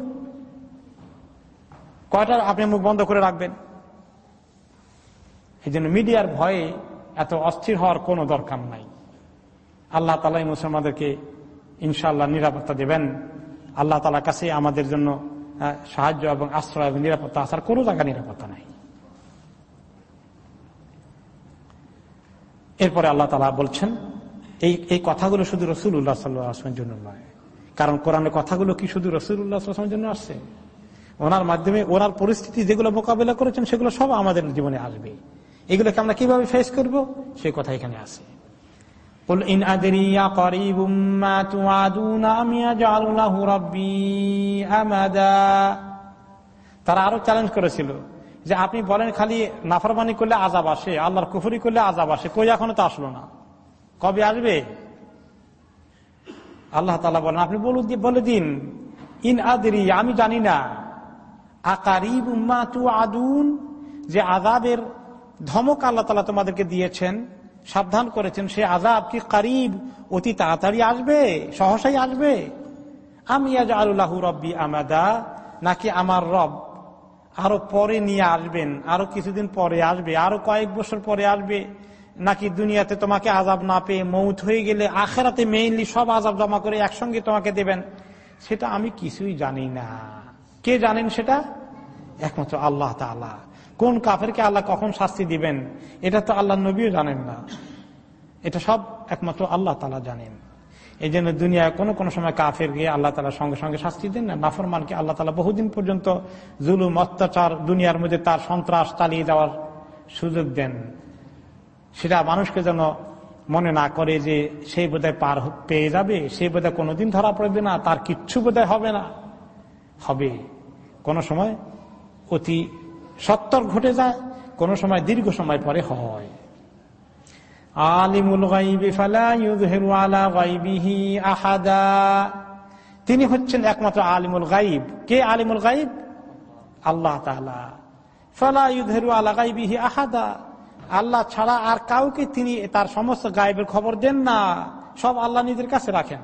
কয়টা আপনি মুখ বন্ধ করে রাখবেন? এই জন্য মিডিয়ার ভয়ে এত অস্থির হওয়ার কোনো দরকার নাই। আল্লাহ তালাই মুসলমানদেরকে ইনশাল্লাহ নিরাপত্তা দেবেন। আল্লাহ তালার কাছে আমাদের জন্য সাহায্য এবং আশ্রয় এবং নিরাপত্তা আসার কোনো জায়গা নিরাপত্তা নাই। এরপরে আল্লাহ তালা বলছেন এই এই কথাগুলো শুধু রসুল্লাহ সাল্লাহামের জন্য নয়। কারণ কোরআনের কথাগুলো কি শুধু রসুল্লাহ সাল্লামের জন্য আসছে? ওনার মাধ্যমে ওনার পরিস্থিতি যেগুলো মোকাবিলা করেছেন, সেগুলো সব আমাদের জীবনে আসবে। এগুলোকে আমরা কীভাবে ফেস করব? সেই কথা এখানে আছে। তারা আরও চ্যালেঞ্জ করেছিল যে আপনি বলেন খালি নাফরমানি করলে আজাব আসে, আল্লাহর কুফুরি করলে আজাব আসে, কই এখনও তো আসলো না? কবে আসবে? আল্লাহ তালা বলেন, আপনি বলে দিন। ইন আদরি, আমি জানি না। আকারিব উম্মা তু আদুন যে আজাবের ধমক আল্লাহ তালা তোমাদেরকে দিয়েছেন, সাবধান করেছেন, সে আজাব কি কারিব? অতি তাড়াতাড়ি আসবে, সহসাই আসবে। আমি আজ আল্লাহ রব্বি আমাদা, নাকি আমার রব আরও পরে নিয়ে আসবেন, আরও কিছুদিন পরে আসবে, আরও কয়েক বছর পরে আসবে। নাকি দুনিয়াতে তোমাকে আজাব না পেয়ে মৌত হয়ে গেলে আখেরাতে মেইনলি সব আজাব জমা করে একসঙ্গে তোমাকে দেবেন? সেটা আমি কিছুই জানি না। কে জানেন সেটা? একমাত্র আল্লাহ তালা কোন কাফেরকে আল্লাহ কখন শাস্তি দিবেন? এটা তো আল্লাহ নবীও জানেন না। এটা সব একমাত্র আল্লাহ তালা জানেন। এই জন্য দুনিয়ায় কোনো কোনো সময় কাফের গিয়ে আল্লাহ তালা সঙ্গে সঙ্গে শাস্তি দেন না, নাফরমানকে আল্লাহ তালা বহুদিন পর্যন্ত জুলুম, অত্যাচার, দুনিয়ার মধ্যে তার সন্ত্রাস চালিয়ে যাওয়ার সুযোগ দেন। সেটা মানুষকে যেন মনে না করে যে সেই বোধহয় পার পেয়ে যাবে, সে বোধহয় কোনোদিন ধরা পড়বে না, তার কিচ্ছু বোধহয় হবে না। হবে। কোন সময় অতি সত্তর ঘটে যায়, কোন সময় দীর্ঘ সময় পরে হয়। আলিমুল আহাদা। তিনি হচ্ছেন একমাত্র আলিমুল গাইব। কে আলিমুল গাইব? আল্লাহ ফালা ইউধেরু আলা গাইবিহি আহাদা। আল্লাহ ছাড়া আর কাউকে তিনি তার সমস্ত গায়েবের খবর দেন না। সব আল্লাহ নিজের কাছে রাখেন।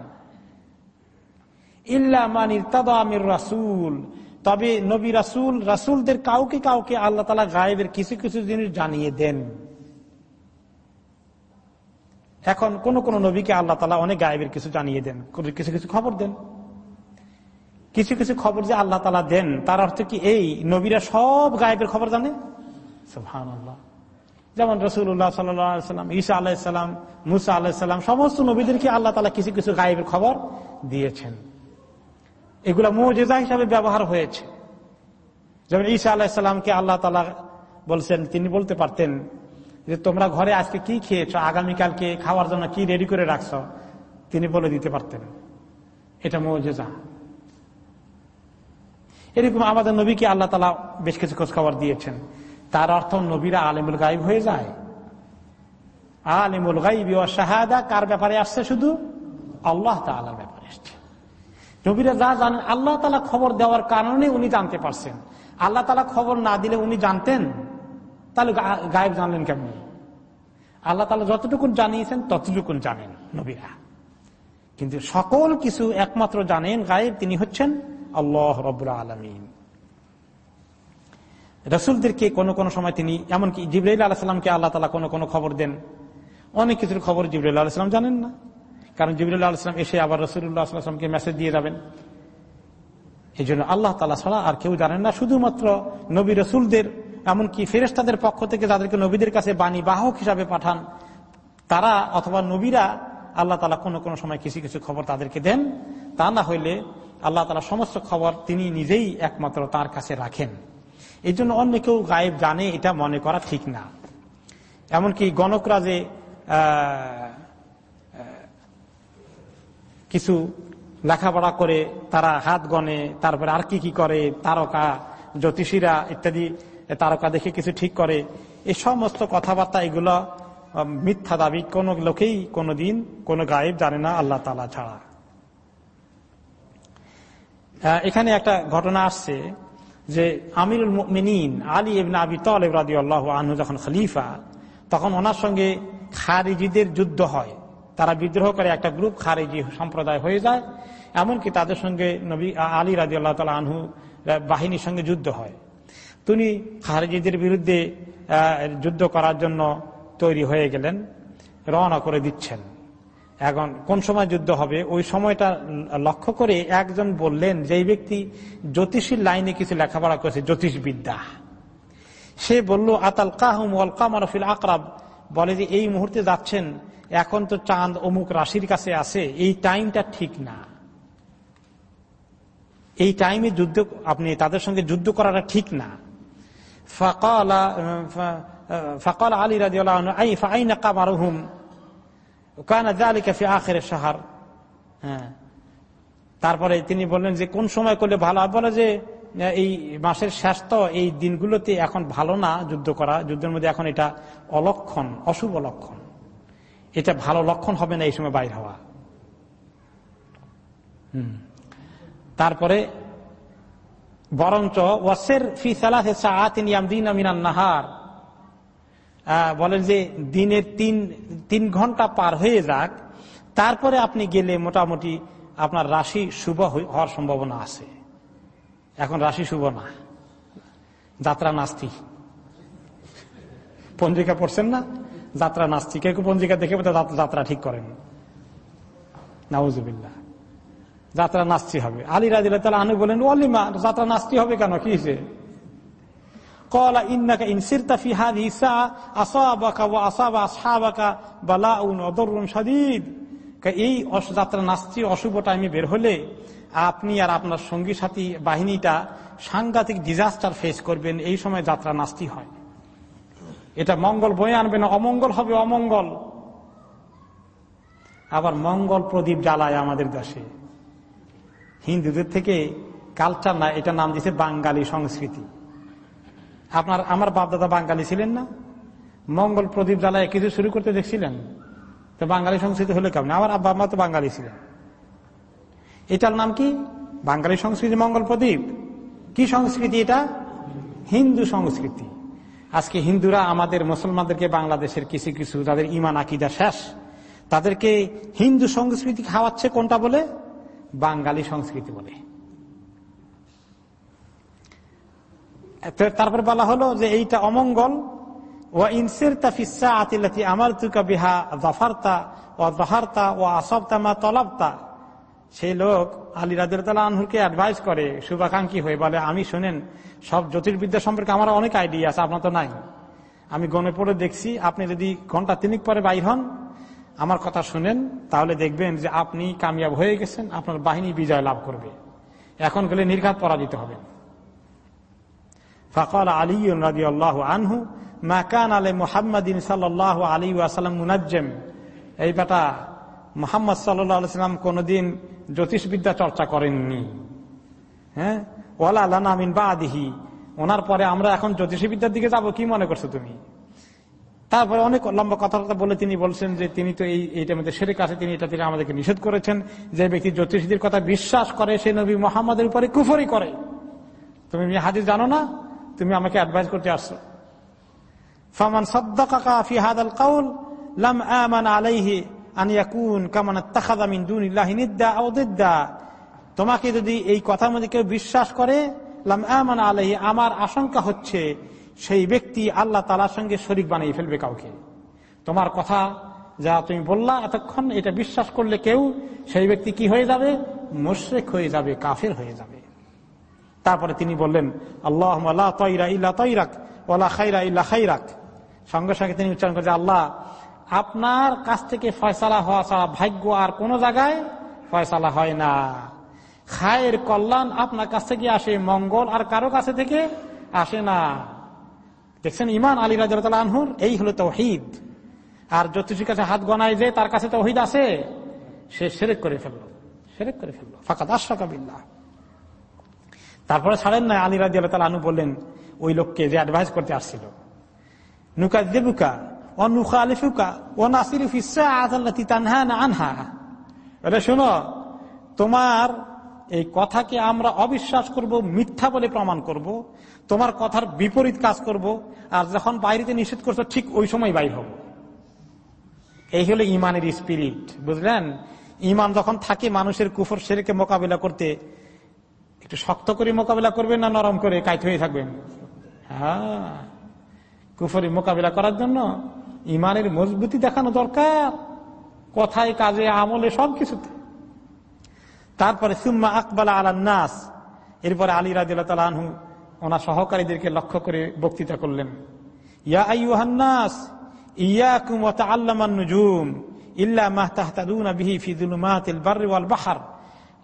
রাসুল। তবে নবী রাসুল, রাসুলদের কাউকে কাউকে আল্লাহ তালা গায়েবের কিছু কিছু জিনিস জানিয়ে দেন। এখন কোন কোন নবীকে আল্লাহ তালা অনেক গায়েবের কিছু জানিয়ে দেন, কিছু কিছু খবর দেন। কিছু কিছু খবর যে আল্লাহ তালা দেন, তার অর্থ কি এই নবীরা সব গায়েবের খবর জানে? আল্লাহ যেমন রসুল্লাহ সাল্লাম ঈসা আলাহিসাল্লাম মুসা আলাহিসাল্লাম সমস্ত নবীদেরকে আল্লাহ তালা কিছু কিছু গায়েবের খবর দিয়েছেন। এগুলা মৌজেজা হিসাবে ব্যবহার হয়েছে। যেমন ঈসা আলাহিসাল্লামকে আল্লাহ তালা বলছেন, তিনি বলতে পারতেন যে, তোমরা ঘরে আজকে কি খেয়েছ? আগামীকালকে খাওয়ার জন্য কি রেডি করে রাখছ? তিনি বলে দিতে পারতেন। এটা মৌজেজা। এরকম আমাদের নবীকে আল্লাহ তালা বেশ কিছু খোঁজ খবর দিয়েছেন। তার অর্থ নবীরা আলিমুল গাইব হয়ে যায়। আলিমুল গাইবি ও শাহাদা কার ব্যাপারে আসছে শুধু? আল্লাহ তালার ব্যাপারে আসছে। নবীরা যা জানেন, আল্লাহ তালা খবর দেওয়ার কারণে উনি জানতে পারছেন। আল্লাহ তালা খবর না দিলে উনি জানতেন? তাহলে গায়েব জানলেন কেমন? আল্লাহ তালা যতটুকুন জানিয়েছেন, ততটুকুন জানেন নবীরা। কিন্তু সকল কিছু একমাত্র জানেন গায়েব, তিনি হচ্ছেন আল্লাহ রবুল্লা আলমিন। রসুলদেরকে কোনো কোনো সময় তিনি, এমনকি জিবরাইল আলাহিসামকে আল্লাহ তালা কোনো কোনো খবর দেন। অনেক কিছুর খবর জিবরাইল আলাহিসাম জানেন না। কারণ জিবরুল্লাহ আলাইসলাম এসে আবার রসুল্লাহ আসলামকে মেসেজ দিয়ে যাবেন। এই জন্য আল্লাহ তালা ছাড়া আর কেউ জানেন না। শুধুমাত্র নবী রসুলদের, এমনকি ফেরেস্তাদের পক্ষ থেকে যাদেরকে নবীদের কাছে বাণী বাহক হিসাবে পাঠান, তারা অথবা নবীরা আল্লাহ তালা কোনো কোনো সময় কিছু কিছু খবর তাদেরকে দেন। তা না হইলে আল্লাহ তালা সমস্ত খবর তিনি নিজেই একমাত্র তার কাছে রাখেন। এই জন্য অন্য কেউ গায়েব জানে এটা মনে করা ঠিক না। এমনকি গণকরা যে কিছু লেখাপড়া করে তারা হাত গনে, তারপরে আর কি কি করে, তারকা, জ্যোতিষীরা ইত্যাদি তারকা দেখে কিছু ঠিক করে, এই সমস্ত কথাবার্তা এগুলো মিথ্যা দাবি কোন লোকেই কোনো দিন কোনো গায়েব জানে না আল্লাহ তালা ছাড়া। এখানে একটা ঘটনা আসছে। যে আমিরুল মিনীন আলী ইবনা আবি তলেব রাজি আল্লাহ আনহু যখন খলিফা, তখন ওনার সঙ্গে খারিজিদের যুদ্ধ হয়। তারা বিদ্রোহ করে একটা গ্রুপ খারিজি সম্প্রদায় হয়ে যায়, এমনকি তাদের সঙ্গে নবী আলী রাজি আল্লাহ তালা আনহু বাহিনীর সঙ্গে যুদ্ধ হয়। তিনি খারিজিদের বিরুদ্ধে যুদ্ধ করার জন্য তৈরি হয়ে গেলেন, রওনা করে দিচ্ছেন। এখন কোন সময় যুদ্ধ হবে? ওই সময়টা লক্ষ্য করে একজন বললেন যে ব্যক্তি জ্যোতিষীর লাইনে কিছু লেখাপড়া করেছে, জ্যোতিষবিদ্যা, সে বলল, আতাল কাহম ওয়াল কামারফিল আকরাব। বলে যে, এই মুহূর্তে যাচ্ছেন, এখন তো চাঁদ অমুক রাশির কাছে আছে, এই টাইমটা ঠিক না। এই টাইমে যুদ্ধ, আপনি তাদের সঙ্গে যুদ্ধ করাটা ঠিক না। ফকাল আলী রাজি আইনা কামারুহুম? কানা জালিকা ফি আখের সাহার হ্যাঁ তারপরে তিনি বললেন যে, কোন সময় করলে ভালো? বলে যে, এই মাসের শেষ তো, এই দিনগুলোতে এখন ভালো না যুদ্ধ করা। যুদ্ধের মধ্যে এখন এটা অলক্ষণ, অশুভ লক্ষণ। এটা ভালো লক্ষণ হবে না এই সময় বাইর হওয়া। তারপরে, বরঞ্চ, ওয়াসের ফি সালাহে মিনান নাহার। বলেন যে দিনের তিন তিন ঘণ্টা পার হয়ে যাক, তারপরে আপনি গেলে মোটামুটি আপনার রাশি শুভ হওয়ার সম্ভাবনা আছে। এখন রাশি শুভ না। যাত্রা নাস্তি। পঞ্জিকা পড়ছেন না? যাত্রা নাস্তি। কেউ পঞ্জিকা দেখে যাত্রা ঠিক করেন। নাউজুবিল্লা যাত্রা নাস্তি হবে। আলী রাজিল আনু বলেন অলিমা যাত্রা নাস্তি হবে কেন? কি হয়েছে? কলা ইন্নাকা ইনসিরতা ফি হাদিহি সাআ আসাবাকা ওয়া আসাবা আসহাবাকা বালাউন অদরুন শাদীদ এই যাত্রা নাস্তি অশুভ টাইমে বের হলে আপনি আর আপনার সঙ্গী সাথী বাহিনীটা সাংঘাতিক ডিজাস্টার ফেস করবেন, এই সময় যাত্রা নাস্তি হয়। এটা মঙ্গল বয়ে আনবে না, অমঙ্গল হবে অমঙ্গল। আবার মঙ্গল প্রদীপ জ্বালায় আমাদের দেশে। হিন্দুদের থেকে কালচার না এটা নাম দিছে বাঙালি সংস্কৃতি। আপনার আমার বাপদাদা বাঙালি ছিলেন না? মঙ্গল প্রদীপ জ্বালায় কিছু শুরু করতে দেখছিলেন? তো বাঙালি সংস্কৃতি হলে কেমন? আমার আব্বা আম্মা তো বাঙালি ছিলেন। এটার নাম কি? বাঙালি সংস্কৃতি মঙ্গল প্রদীপ। কি সংস্কৃতি এটা? হিন্দু সংস্কৃতি। আজকে হিন্দুরা আমাদের মুসলমানদেরকে বাংলাদেশের কিছু কিছু তাদের ইমান আকিদা শেষ। তাদেরকে হিন্দু সংস্কৃতি খাওয়াচ্ছে কোনটা বলে? বাঙালি সংস্কৃতি বলে। তারপর বলা হলো যে এইটা অমঙ্গল। ও ইনসির তাফিসা আতিলাতি আমার তুকা বিহা জফারতা ও জহারতা ও আসবতামা তলবতা। সেই লোক আলী রাজুল্লাহ আনহুরকে অ্যাডভাইস করে, শুভাকাঙ্ক্ষী হয়ে বলে, আমি শুনেন, সব জ্যোতির্বিদ্যা সম্পর্কে আমার অনেক আইডিয়া আছে, আপনার তো নাই। আমি গনে পড়ে দেখছি, আপনি যদি ঘণ্টা তিনিক পরে বাইর হন, আমার কথা শুনেন, তাহলে দেখবেন যে আপনি কামিয়াব হয়ে গেছেন, আপনার বাহিনী বিজয় লাভ করবে। এখন গেলে নির্ঘাত পরাজিত হবে ফকাল আলী রাজি আল্লাহ আনহু মাকান আলে মুহাম্মদিন সাল্লাহ আলী আসালাম মুনাজ্জেম এই বেটা মোহাম্মদ সাল্লাম কোনদিন জ্যোতিষবিদ্যা চর্চা করেননি। হ্যাঁ? ওলা আল্লাহ আমিন বা আদিহি ওনার পরে আমরা এখন জ্যোতিষবিদ্যার দিকে যাব, কি মনে করছ তুমি? তারপরে অনেক লম্বা কথাবার্তা বলে তিনি বলছেন যে তিনি তো এই এইটার মধ্যে সেরে কাছে তিনি এটা তিনি আমাদেরকে নিষেধ করেছেন যে ব্যক্তি জ্যোতিষীদের কথা বিশ্বাস করে, সে নবী মোহাম্মদের উপরে কুফরি করে। তুমি হাজির জানো না? তুমি আমাকে অ্যাডভাইস করতে আসছো। ফামান সদ্দাকা ফি হাদাল কাউল, লাম আমান আলাইহি আন ইয়াকুন কামান তাখাদা মিন দুনিল্লাহি নিদ্দা আও দিদ্দা। তোমাকে যদি এই কথার মধ্যে কেউ বিশ্বাস করে, লাম আমান আলাইহি, আমার আশঙ্কা হচ্ছে সেই ব্যক্তি আল্লাহ তালার সঙ্গে শরিক বানিয়ে ফেলবে কাউকে। তোমার কথা যা তুমি বললা এতক্ষণ, এটা বিশ্বাস করলে কেউ, সেই ব্যক্তি কি হয়ে যাবে? মোশরেক হয়ে যাবে, কাফের হয়ে যাবে। তারপরে তিনি বললেন আল্লাহ তৈরা তৈরাক সঙ্গে সঙ্গে তিনি উচ্চারণ করেছেন আল্লাহ, আপনার কাছ থেকে ফয়সালা হওয়া ছাড়া ভাগ্য আর কোন জায়গায় ফয়সালা হয় না। খায়ের কল্যাণ আপনার কাছ থেকে আসে, মঙ্গল আর কারও কাছে থেকে আসে না। দেখছেন ইমান আলী রাজ আনহুর এই হলো তো তৌহিদ। আর জ্যোতিষীর কাছে হাত গনায় যে তার কাছে তো তৌহিদ আছে, সে সেরেক করে ফেলল, সেরেক করে ফেলল। ফাঁকা দাস বিল্লাহ। তারপরে ছাড়েন না আলী রাজি আল্লাহ আনু বললেন, ওই লোককে যে অ্যাডভাইস করতে আসছিল। নুকা দেবুকা আলিফুকা ও নাসির আনহা। শোনো, তোমার এই কথাকে আমরা অবিশ্বাস করব, মিথ্যা বলে প্রমাণ করব, তোমার কথার বিপরীত কাজ করব, আর যখন বাইরেতে নিষেধ করছ, ঠিক ওই সময় বাইর হব। এই হলো ইমানের স্পিরিট বুঝলেন? ইমান যখন থাকে মানুষের কুফর সেরেকে মোকাবিলা করতে একটু শক্ত করে মোকাবিলা করবেন না নরম করে কাইত হয়ে থাকবেন? হ্যাঁ। কুফরি মোকাবিলা করার জন্য ইমানের মজবুতি দেখানো দরকার। কথায়, কাজে, আমলে সব কিছুতে তারপরে, সুম্মা আকবালা আলান নাস। এরপরে আলী রাজিল্লা আনহু ওনার সহকারীদেরকে লক্ষ্য করে বক্তৃতা করলেন। ইয়া ইল্লা বাহার।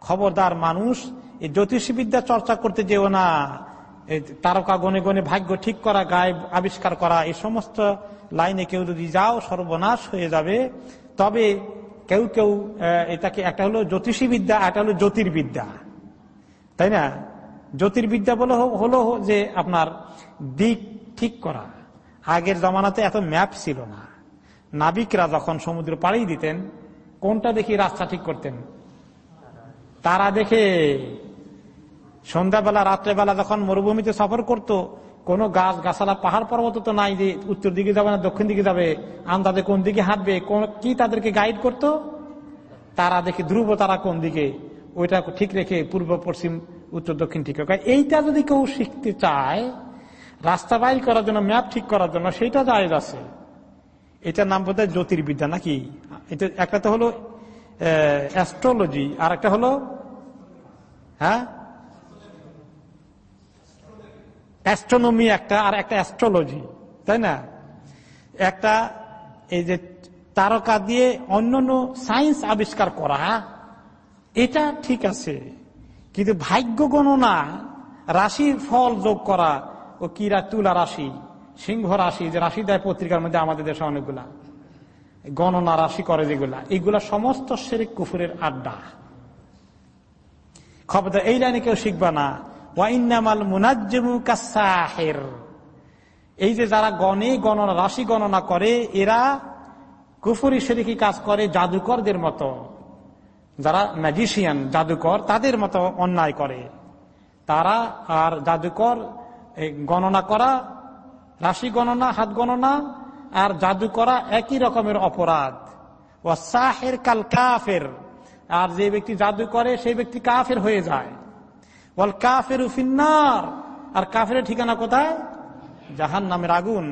খবরদার মানুষ এই জ্যোতিষবিদ্যা চর্চা করতে যেও না তারকা গনে গনে ভাগ্য ঠিক করা, গায়ে আবিষ্কার করা, এই সমস্ত লাইনে কেউ যদি যাও, সর্বনাশ হয়ে যাবে। তবে কেউ কেউ এটাকে একটা হলো জ্যোতিষী বিদ্যা একটা হলো জ্যোতির্বিদ্যা। তাই না? জ্যোতির্বিদ্যা বলে, হলো যে আপনার দিক ঠিক করা। আগের জমানাতে এত ম্যাপ ছিল না। নাবিকরা যখন সমুদ্র পাড়ি দিতেন, কোনটা দেখি রাস্তা ঠিক করতেন? তারা দেখে সন্ধ্যাবেলা, রাত্রেবেলা যখন মরুভূমিতে সফর করত, কোন গাছ, গাছালা, পাহাড় পর্বত তো নাই যে উত্তর দিকে যাবে না, দক্ষিণ দিকে যাবে, আন্দাজে কোন দিকে হাঁটবে কি তাদেরকে গাইড করত? তারা দেখে ধ্রুব তারা কোন দিকে, ওইটা ঠিক রেখে পূর্ব, পশ্চিম, উত্তর, দক্ষিণ ঠিক রেখে। এইটা যদি কেউ শিখতে চায়, রাস্তা বাইর করার জন্য, ম্যাপ ঠিক করার জন্য, সেইটা জায়জ আছে। এটার নাম বোধ জ্যোতির্বিদ্যা নাকি? এটা, একটা তো হলো অ্যাস্ট্রোলজি আর একটা হলো হ্যাঁ? অ্যাস্ট্রোনমি একটা, আর একটা অ্যাস্ট্রোলজি, তাই না? একটা এই যে তারকা দিয়ে অন্যান্য সায়েন্স আবিষ্কার করা এটা ঠিক আছে, কিন্তু ভাগ্য গণনা, রাশির ফল যোগ করা, ও কিরা তুলা রাশি, সিংহ রাশি, যে রাশি দেয় পত্রিকার মধ্যে আমাদের দেশে অনেকগুলা, গণনা রাশি করে যেগুলা এইগুলা সমস্ত শেরিক কুফুরের আড্ডা। খবর এই লাইনে কেউ শিখবা না ওয়াইনামাল মুনাজ্জমু কাসাহের এই যে যারা গণে গণনা, রাশি গণনা করে, এরা কুফুরি শরিকি কাজ করে জাদুকরদের মতো। যারা ম্যাজিশিয়ান জাদুকর, তাদের মতো অন্যায় করে। তারা আর জাদুকর গণনা করা, রাশি গণনা, হাত গণনা, আর জাদু করা একই রকমের অপরাধ। ও সাহের কাল কাফের আর যে ব্যক্তি জাদু করে, সেই ব্যক্তি কাফের হয়ে যায়। বল কাফের উফিন্নার আর কাফের ঠিকানা কোথায়? জাহান নামের আগুন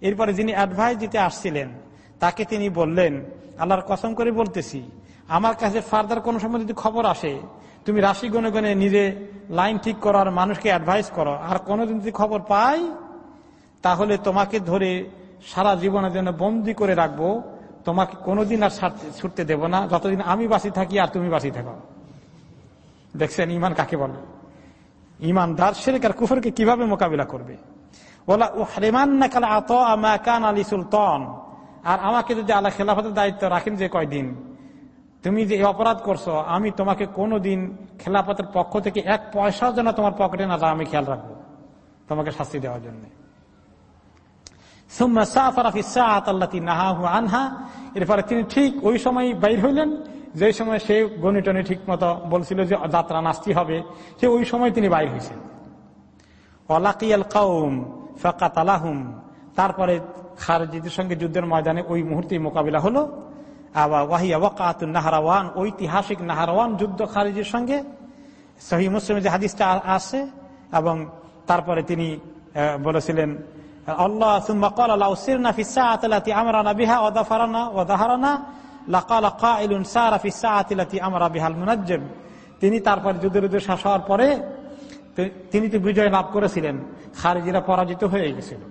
এরপরে যিনি অ্যাডভাইস দিতে আসছিলেন, তাকে তিনি বললেন, আল্লাহর কসম করে বলতেছি, আমার কাছে ফার্দার কোন সময় যদি খবর আসে, তুমি রাশি গনে গনে নিজে লাইন ঠিক করো আর মানুষকে অ্যাডভাইস করো। আর কোনোদিন যদি খবর পাই তাহলে তোমাকে ধরে সারা জীবনের জন্য বন্দি করে রাখব। তোমাকে কোনোদিন আর ছুটতে দেব না। যতদিন আমি বাসি থাকি আর তুমি বাসি থাকো। দেখছেন ইমান কাকে বলে? ইমানদার শেরেক আর কুফরকে কীভাবে মোকাবিলা করবে? ওলা রেমান না কালা আত আমাকান আলী সুলতান আর আমাকে যদি আল্লাহ খেলাফতের দায়িত্ব রাখেন যে কয়দিন? তুমি যে অপরাধ করছ, আমি তোমাকে কোনোদিন খেলাপথের পক্ষ থেকে এক পয়সাও যেন তোমার পকেটে না আমি খেয়াল রাখব তোমাকে শাস্তি দেওয়ার জন্য। আনহা। এরপরে তিনি ঠিক ওই সময় বাইর হইলেন, যে সময় সে গণিটনে ঠিক মতো বলছিল যে যাত্রা নাস্তি হবে, সে ওই সময় তিনি বাইর হয়েছেন অলাকিয়াল কাউম ফাকাত আলাহুম তারপরে খারজিদের সঙ্গে যুদ্ধের ময়দানে ওই মুহূর্তে মোকাবিলা হলো। আবার ওয়াহিয়া ওয়াকাতুন নাহারাওয়ান, ঐতিহাসিক নাহারাওয়ান যুদ্ধ খারিজের সঙ্গে। সহি মুসলিম যে হাদিসটা আছে, এবং তারপরে তিনি বলেছিলেন আল্লাহ সুম্মা قال لو سرنا في الساعة التي أمرنا بها وظفرنا وظهرنا لقال قائل سار في الساعة التي أمر بها المنجم তিনি তারপর যুদ্ধ যুদ্ধ শেষ হওয়ার পরে তিনি তো বিজয় লাভ করেছিলেন খারিজিরা পরাজিত হয়ে গেছিল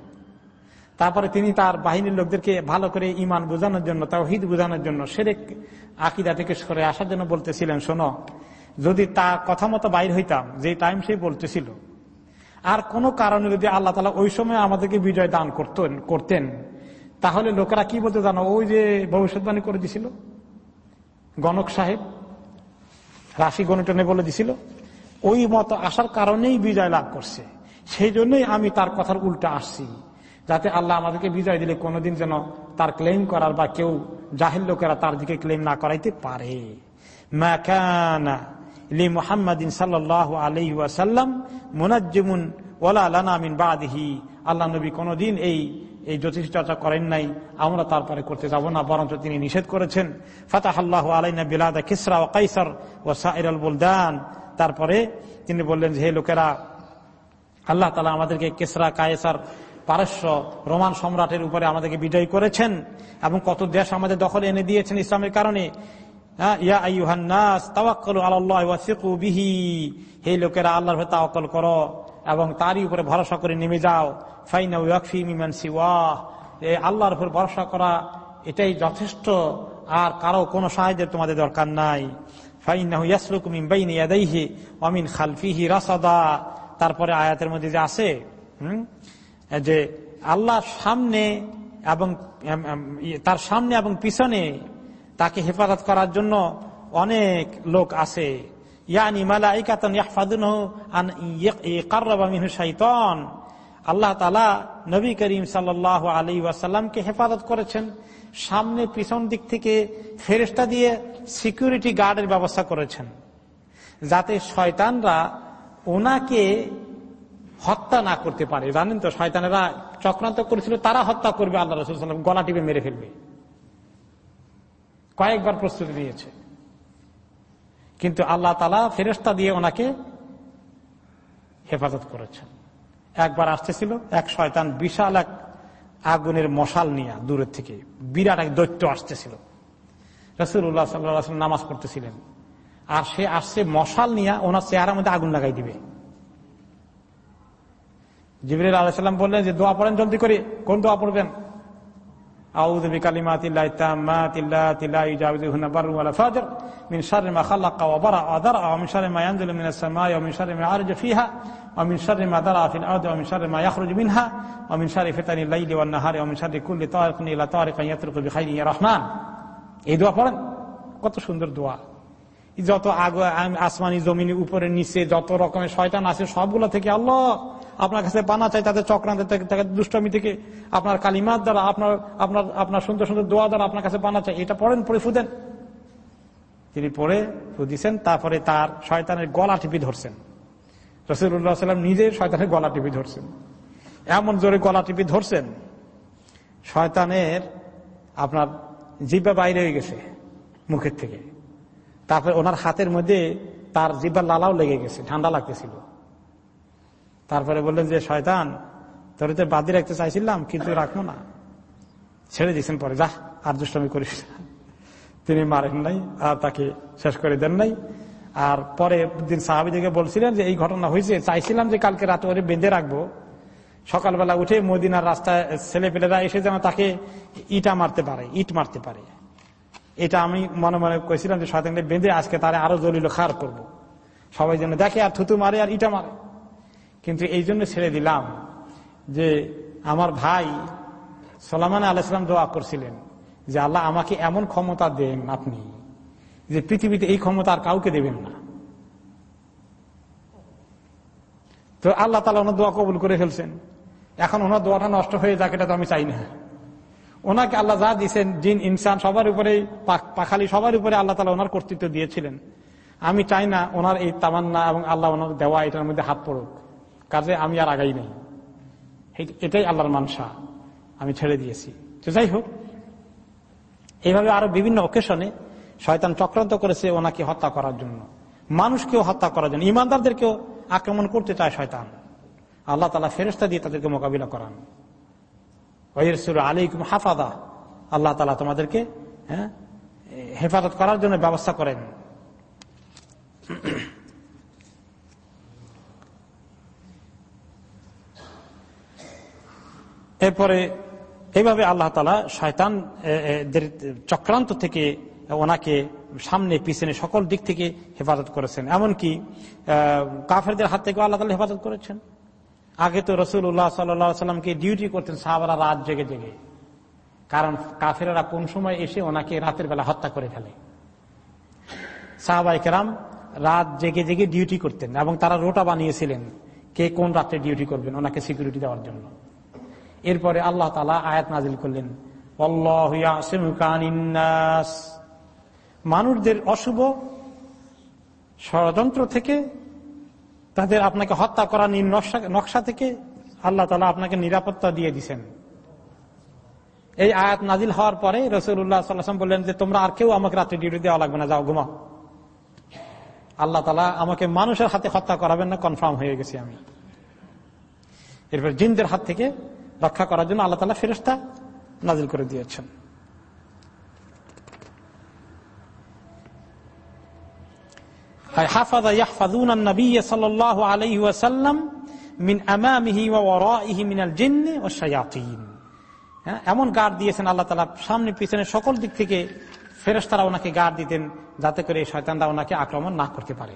তারপরে তিনি তার বাহিনীর লোকদেরকে ভালো করে ইমান বোঝানোর জন্য তাও হিদ বোঝানোর জন্য সেরেক আকিদা থেকে সরে আসার জন্য বলতেছিলেন শোনো যদি তা কথা মতো বাইর হইতাম যে টাইম সে বলতেছিল আর কোনো কারণে যদি আল্লাহ তালা ওই সময় আমাদেরকে বিজয় দান করতেন করতেন, তাহলে লোকেরা কি বলতে জানো? ওই যে ভবিষ্যৎবাণী করে দিছিল। গণক সাহেব, রাশি গণিটনে বলে দিছিল, ওই মতো আসার কারণেই বিজয় লাভ করছে। সেই জন্যই আমি তার কথার উল্টা আসছি। যাতে আল্লাহ আমাদেরকে বিজয় দিলে কোনোদিন যেন তার ক্লেম করার বা কেউ জাহিল লোকেরা তার দিকে ক্লেম না করাইতে পারে। লি মোহাম্মদিন সাল্লাহ আলি ওয়াসাল্লাম মুনাজ্জেমুন ওলা লানামিন বাদিহি। আল্লাহ নবী কোনোদিন এই এই জ্যোতিষ চর্চা করেন নাই। আমরা তারপরে করতে যাব না, বরঞ্চ তিনি নিষেধ করেছেন। ফাতাহ আল্লাহ আলাইনা বিলাদা কিসরা ও কাইসার ও সাইর বুলদান। তারপরে তিনি বললেন যে, হে লোকেরা, আল্লাহ তালা আমাদেরকে কেসরা, কায়েসার, পারস্য, রোমান সম্রাটের উপরে আমাদেরকে বিজয় করেছেন এবং কত দেশ আমাদের দখলে এনে দিয়েছেন ইসলামের কারণে। হে লোকেরা, আল্লাহর তাওয়াক্কল করো এবং তারই উপরে ভরসা করে নেমে যাও। আল্লাহর উপর ভরসা করা, এটাই যথেষ্ট। আর কারও কোনো সাহায্যের তোমাদের দরকার নাই। ফাইনাহু ইয়াসলুক মিন বাইনি ইয়াদাইহি ওয়া মিন খালফিহি রাসাদা। তারপরে আয়াতের মধ্যে যে আছে যে আল্লাহর সামনে এবং তার সামনে এবং পিছনে তাকে হেফাজত করার জন্য অনেক লোক আছে। ইয়ানি মালাইকাতন আল্লাহ তাআলা নবী করিম সাল্লাল্লাহু আলাইহি ওয়াসাল্লামকে হেফাজত করেছেন। সামনে পিছন দিক থেকে ফেরেশতা দিয়ে সিকিউরিটি গার্ডের ব্যবস্থা করেছেন। যাতে শয়তানরা ওনাকে হত্যা না করতে পারে। জানেন তো, শয়তানেরা চক্রান্ত করেছিল, তারা হত্যা করবে আল্লাহ রসুল সাল্লাম গলা টিপে মেরে ফেলবে। কয়েকবার প্রস্তুতি দিয়েছে কিন্তু আল্লাহ তালা ফেরস্তা দিয়ে ওনাকে হেফাজত করেছেন। একবার আসতেছিল, এক শয়তান বিশাল এক আগুনের মশাল নিয়ে দূরের থেকে বিরাট এক দৈত্য আসতেছিল। রসুল্লাহ সাল্লাহ নামাজ পড়তেছিলেন। আর সে আসছে মশাল নিয়ে ওনার চেহারার মধ্যে আগুন লাগাই দিবে। জিবরিল আলাইসাল্লাম বললেন যে, দোয়া পড়েন জলদি করে। কোন দোয়া পড়বেন? أعوذ بكلمات الله التامات التي لا يجاوزهن بر ولا فاجر من شر ما خلق وبرأ وذرأ ومن شر ما ينزل من السماء ومن شر ما يعرج فيها ومن شر ما ذرأ في الأرض ومن شر ما يخرج منها ومن شر فتن الليل والنهار ومن شر كل طارق إلى طارق يطرق بخير يا رحمن এই দোয়া পড়েন কত সুন্দর দোয়া যত আগ আসমানি জমিনি উপরে নিচে যত রকমের শয়তান আছে সবগুলো থেকে আল্লাহ আপনার কাছে পানা চাই, তাদের চক্রান্ত দুষ্টমি থেকে আপনার কালিমার দ্বারা, আপনার আপনার আপনার সুন্দর সুন্দর দোয়া দ্বারা আপনার কাছে পানা চাই। এটা পড়েন, পড়ে ফুদেন। তিনি পড়ে ফুদিছেন, তারপরে তার শয়তানের গলা টিপি ধরছেন। রসুল্লাহ সাল্লাম নিজে শয়তানের গলা টিপি ধরছেন। এমন জোরে গলা টিপি ধরছেন, শয়তানের আপনার জিব্বা বাইরে হয়ে গেছে মুখের থেকে। তারপরে ওনার হাতের মধ্যে তার জিব্বার লালাও লেগে গেছে, ঠান্ডা লাগতেছিল। তারপরে বললেন যে, শয়তান, তোর তো বাদি রাখতে চাইছিলাম, কিন্তু রাখব না। ছেড়ে দিয়েছেন পরে, যা, আর দুষ্টমি করিস তিনি মারেন নাই, আর তাকে শেষ করে দেন নাই। আর পরে দিন সাহাবিদিকে বলছিলেন যে, এই ঘটনা হয়েছে, চাইছিলাম যে কালকে রাতে ওরে বেঁধে রাখব। সকালবেলা উঠে মদিনার রাস্তায় ছেলে পেলেরা এসে যেন তাকে ইটা মারতে পারে, ইট মারতে পারে। এটা আমি মনে মনে করেছিলাম যে, শয়তানকে বেঁধে আজকে তারা আরও জলিল খার করব। সবাই যেন দেখে, আর থুতু মারে, আর ইটা মারে। কিন্তু এই জন্য ছেড়ে দিলাম যে আমার ভাই সোলামান আলাইসলাম দোয়া করছিলেন যে আল্লাহ আমাকে এমন ক্ষমতা দেন আপনি যে পৃথিবীতে এই ক্ষমতা আর কাউকে দেবেন না। তো আল্লাহ তালা ওনার দোয়া কবুল করে ফেলছেন। এখন ওনার দোয়াটা নষ্ট হয়ে যাক, এটা তো আমি চাই না। ওনাকে আল্লাহ যা দিয়েছেন, জিন, ইনসান, সবার উপরে পাখালি, সবার উপরে আল্লাহ তালা ওনার কর্তৃত্ব দিয়েছিলেন। আমি চাই না ওনার এই তামান্না এবং আল্লাহ ওনার দেওয়া এটার মধ্যে হাত পড়ুক। কাজে আমি আর আগাই নেই। এটাই আল্লাহর মানসা। আমি ছেড়ে দিয়েছি। তো যাই হোক, এইভাবে আরও বিভিন্ন অকেশনে শয়তান চক্রান্ত করেছে ওনাকে হত্যা করার জন্য। মানুষকেও হত্যা করার জন্য। ইমানদারদেরকেও আক্রমণ করতে চায় শয়তান। আল্লাহ তালা ফেরস্তা দিয়ে তাদেরকে মোকাবিলা করান। আলিকুম হাফাদা। আল্লাহ তালা তোমাদেরকে হ্যাঁ হেফাজত করার জন্য ব্যবস্থা করেন। এরপরে এইভাবে আল্লাহ তালা শয়তান চক্রান্ত থেকে ওনাকে সামনে, পিছনে সকল দিক থেকে হেফাজত করেছেন। এমনকি কাফেরদের হাত থেকে আল্লাহ তালা হেফাজত করেছেন। আগে তো রসুল রসুল্লাহ সাল্লামকে ডিউটি করতেন সাহাবারা রাত জেগে জেগে। কারণ কাফেরা কোন সময় এসে ওনাকে রাতের বেলা হত্যা করে ফেলে। সাহাবাই রাত জেগে জেগে ডিউটি করতেন এবং তারা রোটা বানিয়েছিলেন কে কোন রাত্রে ডিউটি করবেন ওনাকে সিকিউরিটি দেওয়ার জন্য। এরপরে আল্লাহ তালা আয়াত নাজিল করলেন মানুষদের অশুভ ষড়যন্ত্র থেকে তাদের আপনাকে হত্যা করা নকশা থেকে আল্লাহ তালা আপনাকে নিরাপত্তা দিয়ে দিছেন। এই আয়াত নাজিল হওয়ার পরে রসুল্লাহ সাল্লাম বললেন যে, তোমরা আর কেউ আমাকে রাত্রে ডিউটি দেওয়া লাগবে না, যাও ঘুমা আল্লাহ তালা আমাকে মানুষের হাতে হত্যা করাবেন না, কনফার্ম হয়ে গেছি আমি। এরপর জিনদের হাত থেকে রক্ষা করার জন্য আল্লাহ তালা ফেরস্তা নাজিল করে দিয়েছেন। হাফাদা ইয়াহফাদুন নবী হ্যাঁ এমন গার্ড দিয়েছেন আল্লাহ তাআলা সামনে পিছনে সকল দিক থেকে ফেরেশতারা ওনাকে গার্ড দিতেন যাতে করে শয়তানরা ওনাকে আক্রমণ না করতে পারে।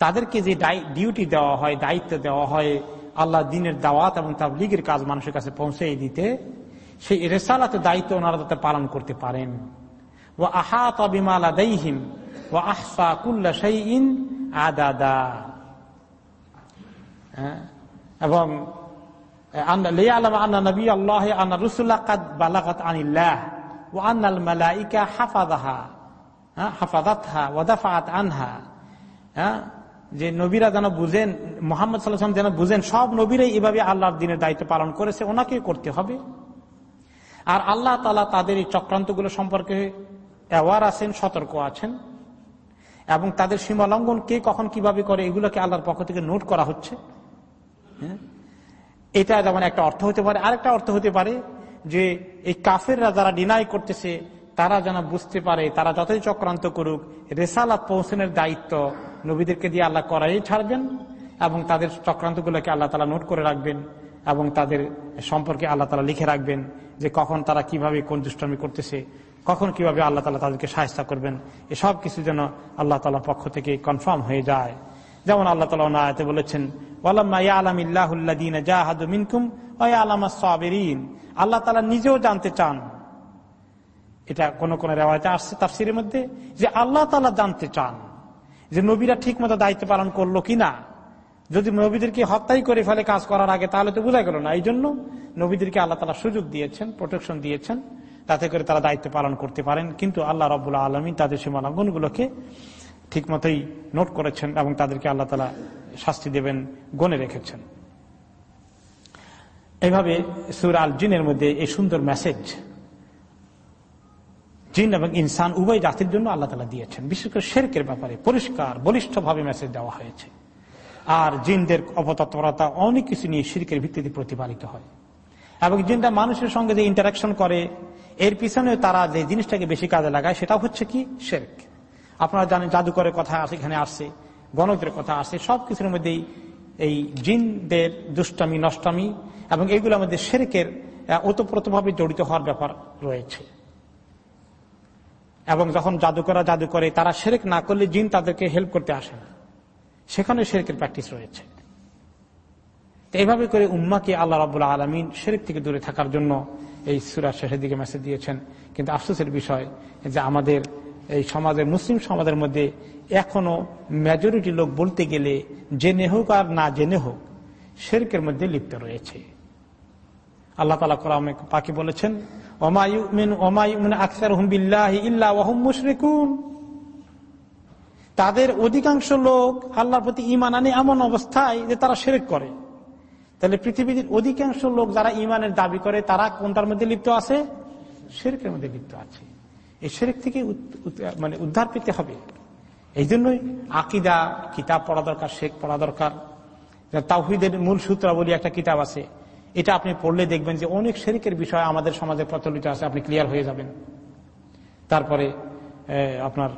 তাদেরকে যে ডিউটি দেওয়া হয়, দায়িত্ব দেওয়া হয়, আল্লাহ দিনের দাওয়াত এবং তাবলিগের কাজ মানুষের কাছে পৌঁছে দিতে, সেই রেসালাতে দায়িত্ব ওনারা যাতে পালন করতে পারেন। ও আহা তবিমাল আদাইহিম ও আহসা কুল্লা সেই ইন আদাদা। হ্যাঁ? এবং আল্লাহ ও হাফাদাহা ওয়াদাফাত আনহা হ্যাঁ? যে নবীরা যেন বুঝেন, মোহাম্মদ সাল্লাহাম যেন বুঝেন, সব নবীরাই এভাবে আল্লাহর দিনের দায়িত্ব পালন করেছে ওনাকে করতে হবে। আর আল্লাহ তালা তাদের এই চক্রান্তগুলো সম্পর্কে অ্যাওয়ার আছেন, সতর্ক আছেন। এবং তাদের সীমালঙ্ঘন কে কখন কীভাবে করে, এগুলোকে আল্লাহর পক্ষ থেকে নোট করা হচ্ছে। হ্যাঁ? এটা যেমন একটা অর্থ হতে পারে, আরেকটা অর্থ হতে পারে যে, এই কাফেররা যারা ডিনাই করতেছে, তারা যেন বুঝতে পারে, তারা যতই চক্রান্ত করুক, রেসালাত পৌঁছনের দায়িত্ব নবীদেরকে দিয়ে আল্লাহ করাই ছাড়বেন এবং তাদের চক্রান্তগুলোকে আল্লাহ তালা নোট করে রাখবেন এবং তাদের সম্পর্কে আল্লাহ তালা লিখে রাখবেন যে কখন তারা কীভাবে কোন দুষ্টমি করতেছে, কখন কীভাবে আল্লাহ তালা তাদেরকে সাহায্য করবেন, এসব কিছু যেন আল্লাহ তালা পক্ষ থেকে কনফার্ম হয়ে যায়। যেমন আল্লাহ তালা আয়তে বলেছেন আল্লাহ তালা নিজেও জানতে চান। এটা কোন কোন রেওয়াজ আসছে তার সিরের মধ্যে যে আল্লাহ তালা জানতে চান। যে নবীরা ঠিক মতো দায়িত্ব পালন করল কিনা? যদি নবীদেরকে হত্যাই করে ফেলে কাজ করার আগে, তাহলে তো বোঝা গেল না। এই জন্য নবীদেরকে আল্লাহ তালা সুযোগ দিয়েছেন প্রোটেকশন দিয়েছেন, তাতে করে তারা দায়িত্ব পালন করতে পারেন। কিন্তু আল্লাহ রবুল্লাহ আলমী তাদের সীমালঙ্ঘনগুলোকে ঠিক মতোই নোট করেছেন এবং তাদেরকে আল্লাহ তালা শাস্তি দেবেন, গনে রেখেছেন। এইভাবে সুর আল জিনের মধ্যে এই সুন্দর মেসেজ জিন এবং ইনসান উভয় জাতির জন্য আল্লাহ তালা দিয়েছেন। বিশেষ করে শেরকের ব্যাপারে পরিষ্কার, বলিষ্ঠভাবে মেসেজ দেওয়া হয়েছে। আর জিনদের অপতৎপরতা অনেক কিছু নিয়ে শিরকের ভিত্তিতে প্রতিপালিত হয়। এবং জিনটা মানুষের সঙ্গে যে ইন্টারাকশন করে, এর পিছনে তারা যে জিনিসটাকে বেশি কাজে লাগায়, সেটা হচ্ছে কি? শেরক। আপনারা জানেন, জাদুকরের কথা এখানে আসে গণকের কথা আসে সব কিছুর মধ্যেই এই জিনদের দুষ্টামি, নষ্টামি এবং এইগুলোর মধ্যে শেরেকের ওতপ্রোতভাবে জড়িত হওয়ার ব্যাপার রয়েছে। এবং যখন জাদুকরা জাদু করে, তারা সেরেক না করলে জিন তাদেরকে হেল্প করতে আসে না। সেখানে শেরেকের প্র্যাকটিস রয়েছে। এইভাবে করে উম্মাকে আল্লাহ রাবুল্লাহ আলমিন শেরেক থেকে দূরে থাকার জন্য এই সুরা শেষের দিকে মেসেজ দিয়েছেন। কিন্তু আফসোসের বিষয় যে আমাদের এই সমাজের মুসলিম সমাজের মধ্যে এখনও মেজরিটি লোক বলতে গেলে জেনে হোক আর না জেনে হোক, শেরকের মধ্যে লিপ্ত রয়েছে। আল্লাহ তালা কোরআনে পাকি বলেছেন তাদের অধিকাংশ লোক আল্লাহর প্রতি ইমান আনে এমন অবস্থায় যে তারা সেরেক করে। তাহলে পৃথিবীর অধিকাংশ লোক যারা ইমানের দাবি করে, তারা কোনটার মধ্যে লিপ্ত আছে? শেরেকের মধ্যে লিপ্ত আছে। এই শেরেক থেকে মানে উদ্ধার পেতে হবে। এই জন্যই আকিদা, কিতাব পড়া দরকার, শেখ পড়া দরকার। তাহিদের মূল সূত্র সূত্রাবলী একটা কিতাব আছে। এটা আপনি পড়লে দেখবেন যে অনেক শেরিকের বিষয় আমাদের সমাজে প্রচলিত আছে, আপনি ক্লিয়ার হয়ে যাবেন। তারপরে আপনার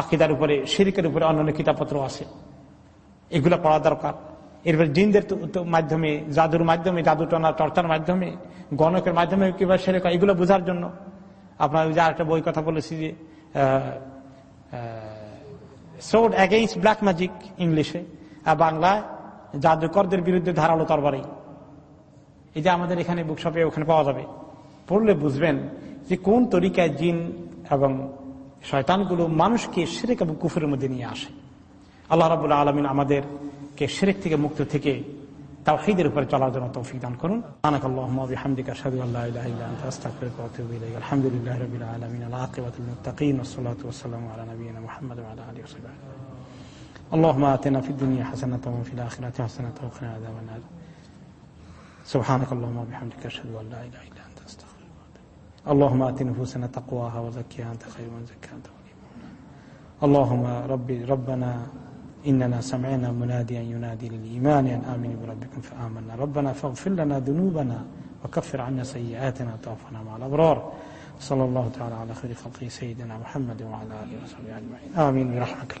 আকিদার উপরে, শিরিকের উপরে অন্যান্য কিতাবপত্র আছে। এগুলো পড়া দরকার। এরপরে জিনদের মাধ্যমে, জাদুর মাধ্যমে, জাদু টানা চর্চার মাধ্যমে, গণকের মাধ্যমে কীভাবে সেরে এগুলো বোঝার জন্য। আপনার যে আরেকটা বই কথা বলেছি যে সোড অ্যাগেইনস্ট ব্ল্যাক ম্যাজিক ইংলিশে আর বাংলায় জাদুকরদের বিরুদ্ধে ধারালো তরবারি। এই যে আমাদের এখানে বুকশপে ওখানে পাওয়া যাবে। পড়লে বুঝবেন যে কোন তরিকায় জিন এবং শয়তানগুলো মানুষকে সেরেক এবং কুফুরের মধ্যে নিয়ে আসে। আল্লাহ রাবুল্লাহ আলমিন আমাদেরকে সেরেক থেকে মুক্ত থেকে তাওহীদের উপরে চলার জন্য তৌফিক দান করুন। আলহামদুলিল্লাহি اللهم آتنا في الدنيا حسنة وفي الآخرة حسنة وقنا عذاب النار. سبحانك اللهم وبحمدك أشهد أن لا إله إلا أنت أستغفرك اللهم آت نفوسنا تقواها وزكها أنت خير من زكاها أنت اللهم ربي ربنا إننا سمعنا مناديا ينادي للإيمان أن آمنوا بربكم فآمنا. ربنا فاغفر لنا ذنوبنا وكفر عنا سيئاتنا وتوفنا مع الأبرار. صلى الله تعالى على خير خلقه سيدنا محمد وعلى آله وصحبه أجمعين. آمين برحمتك.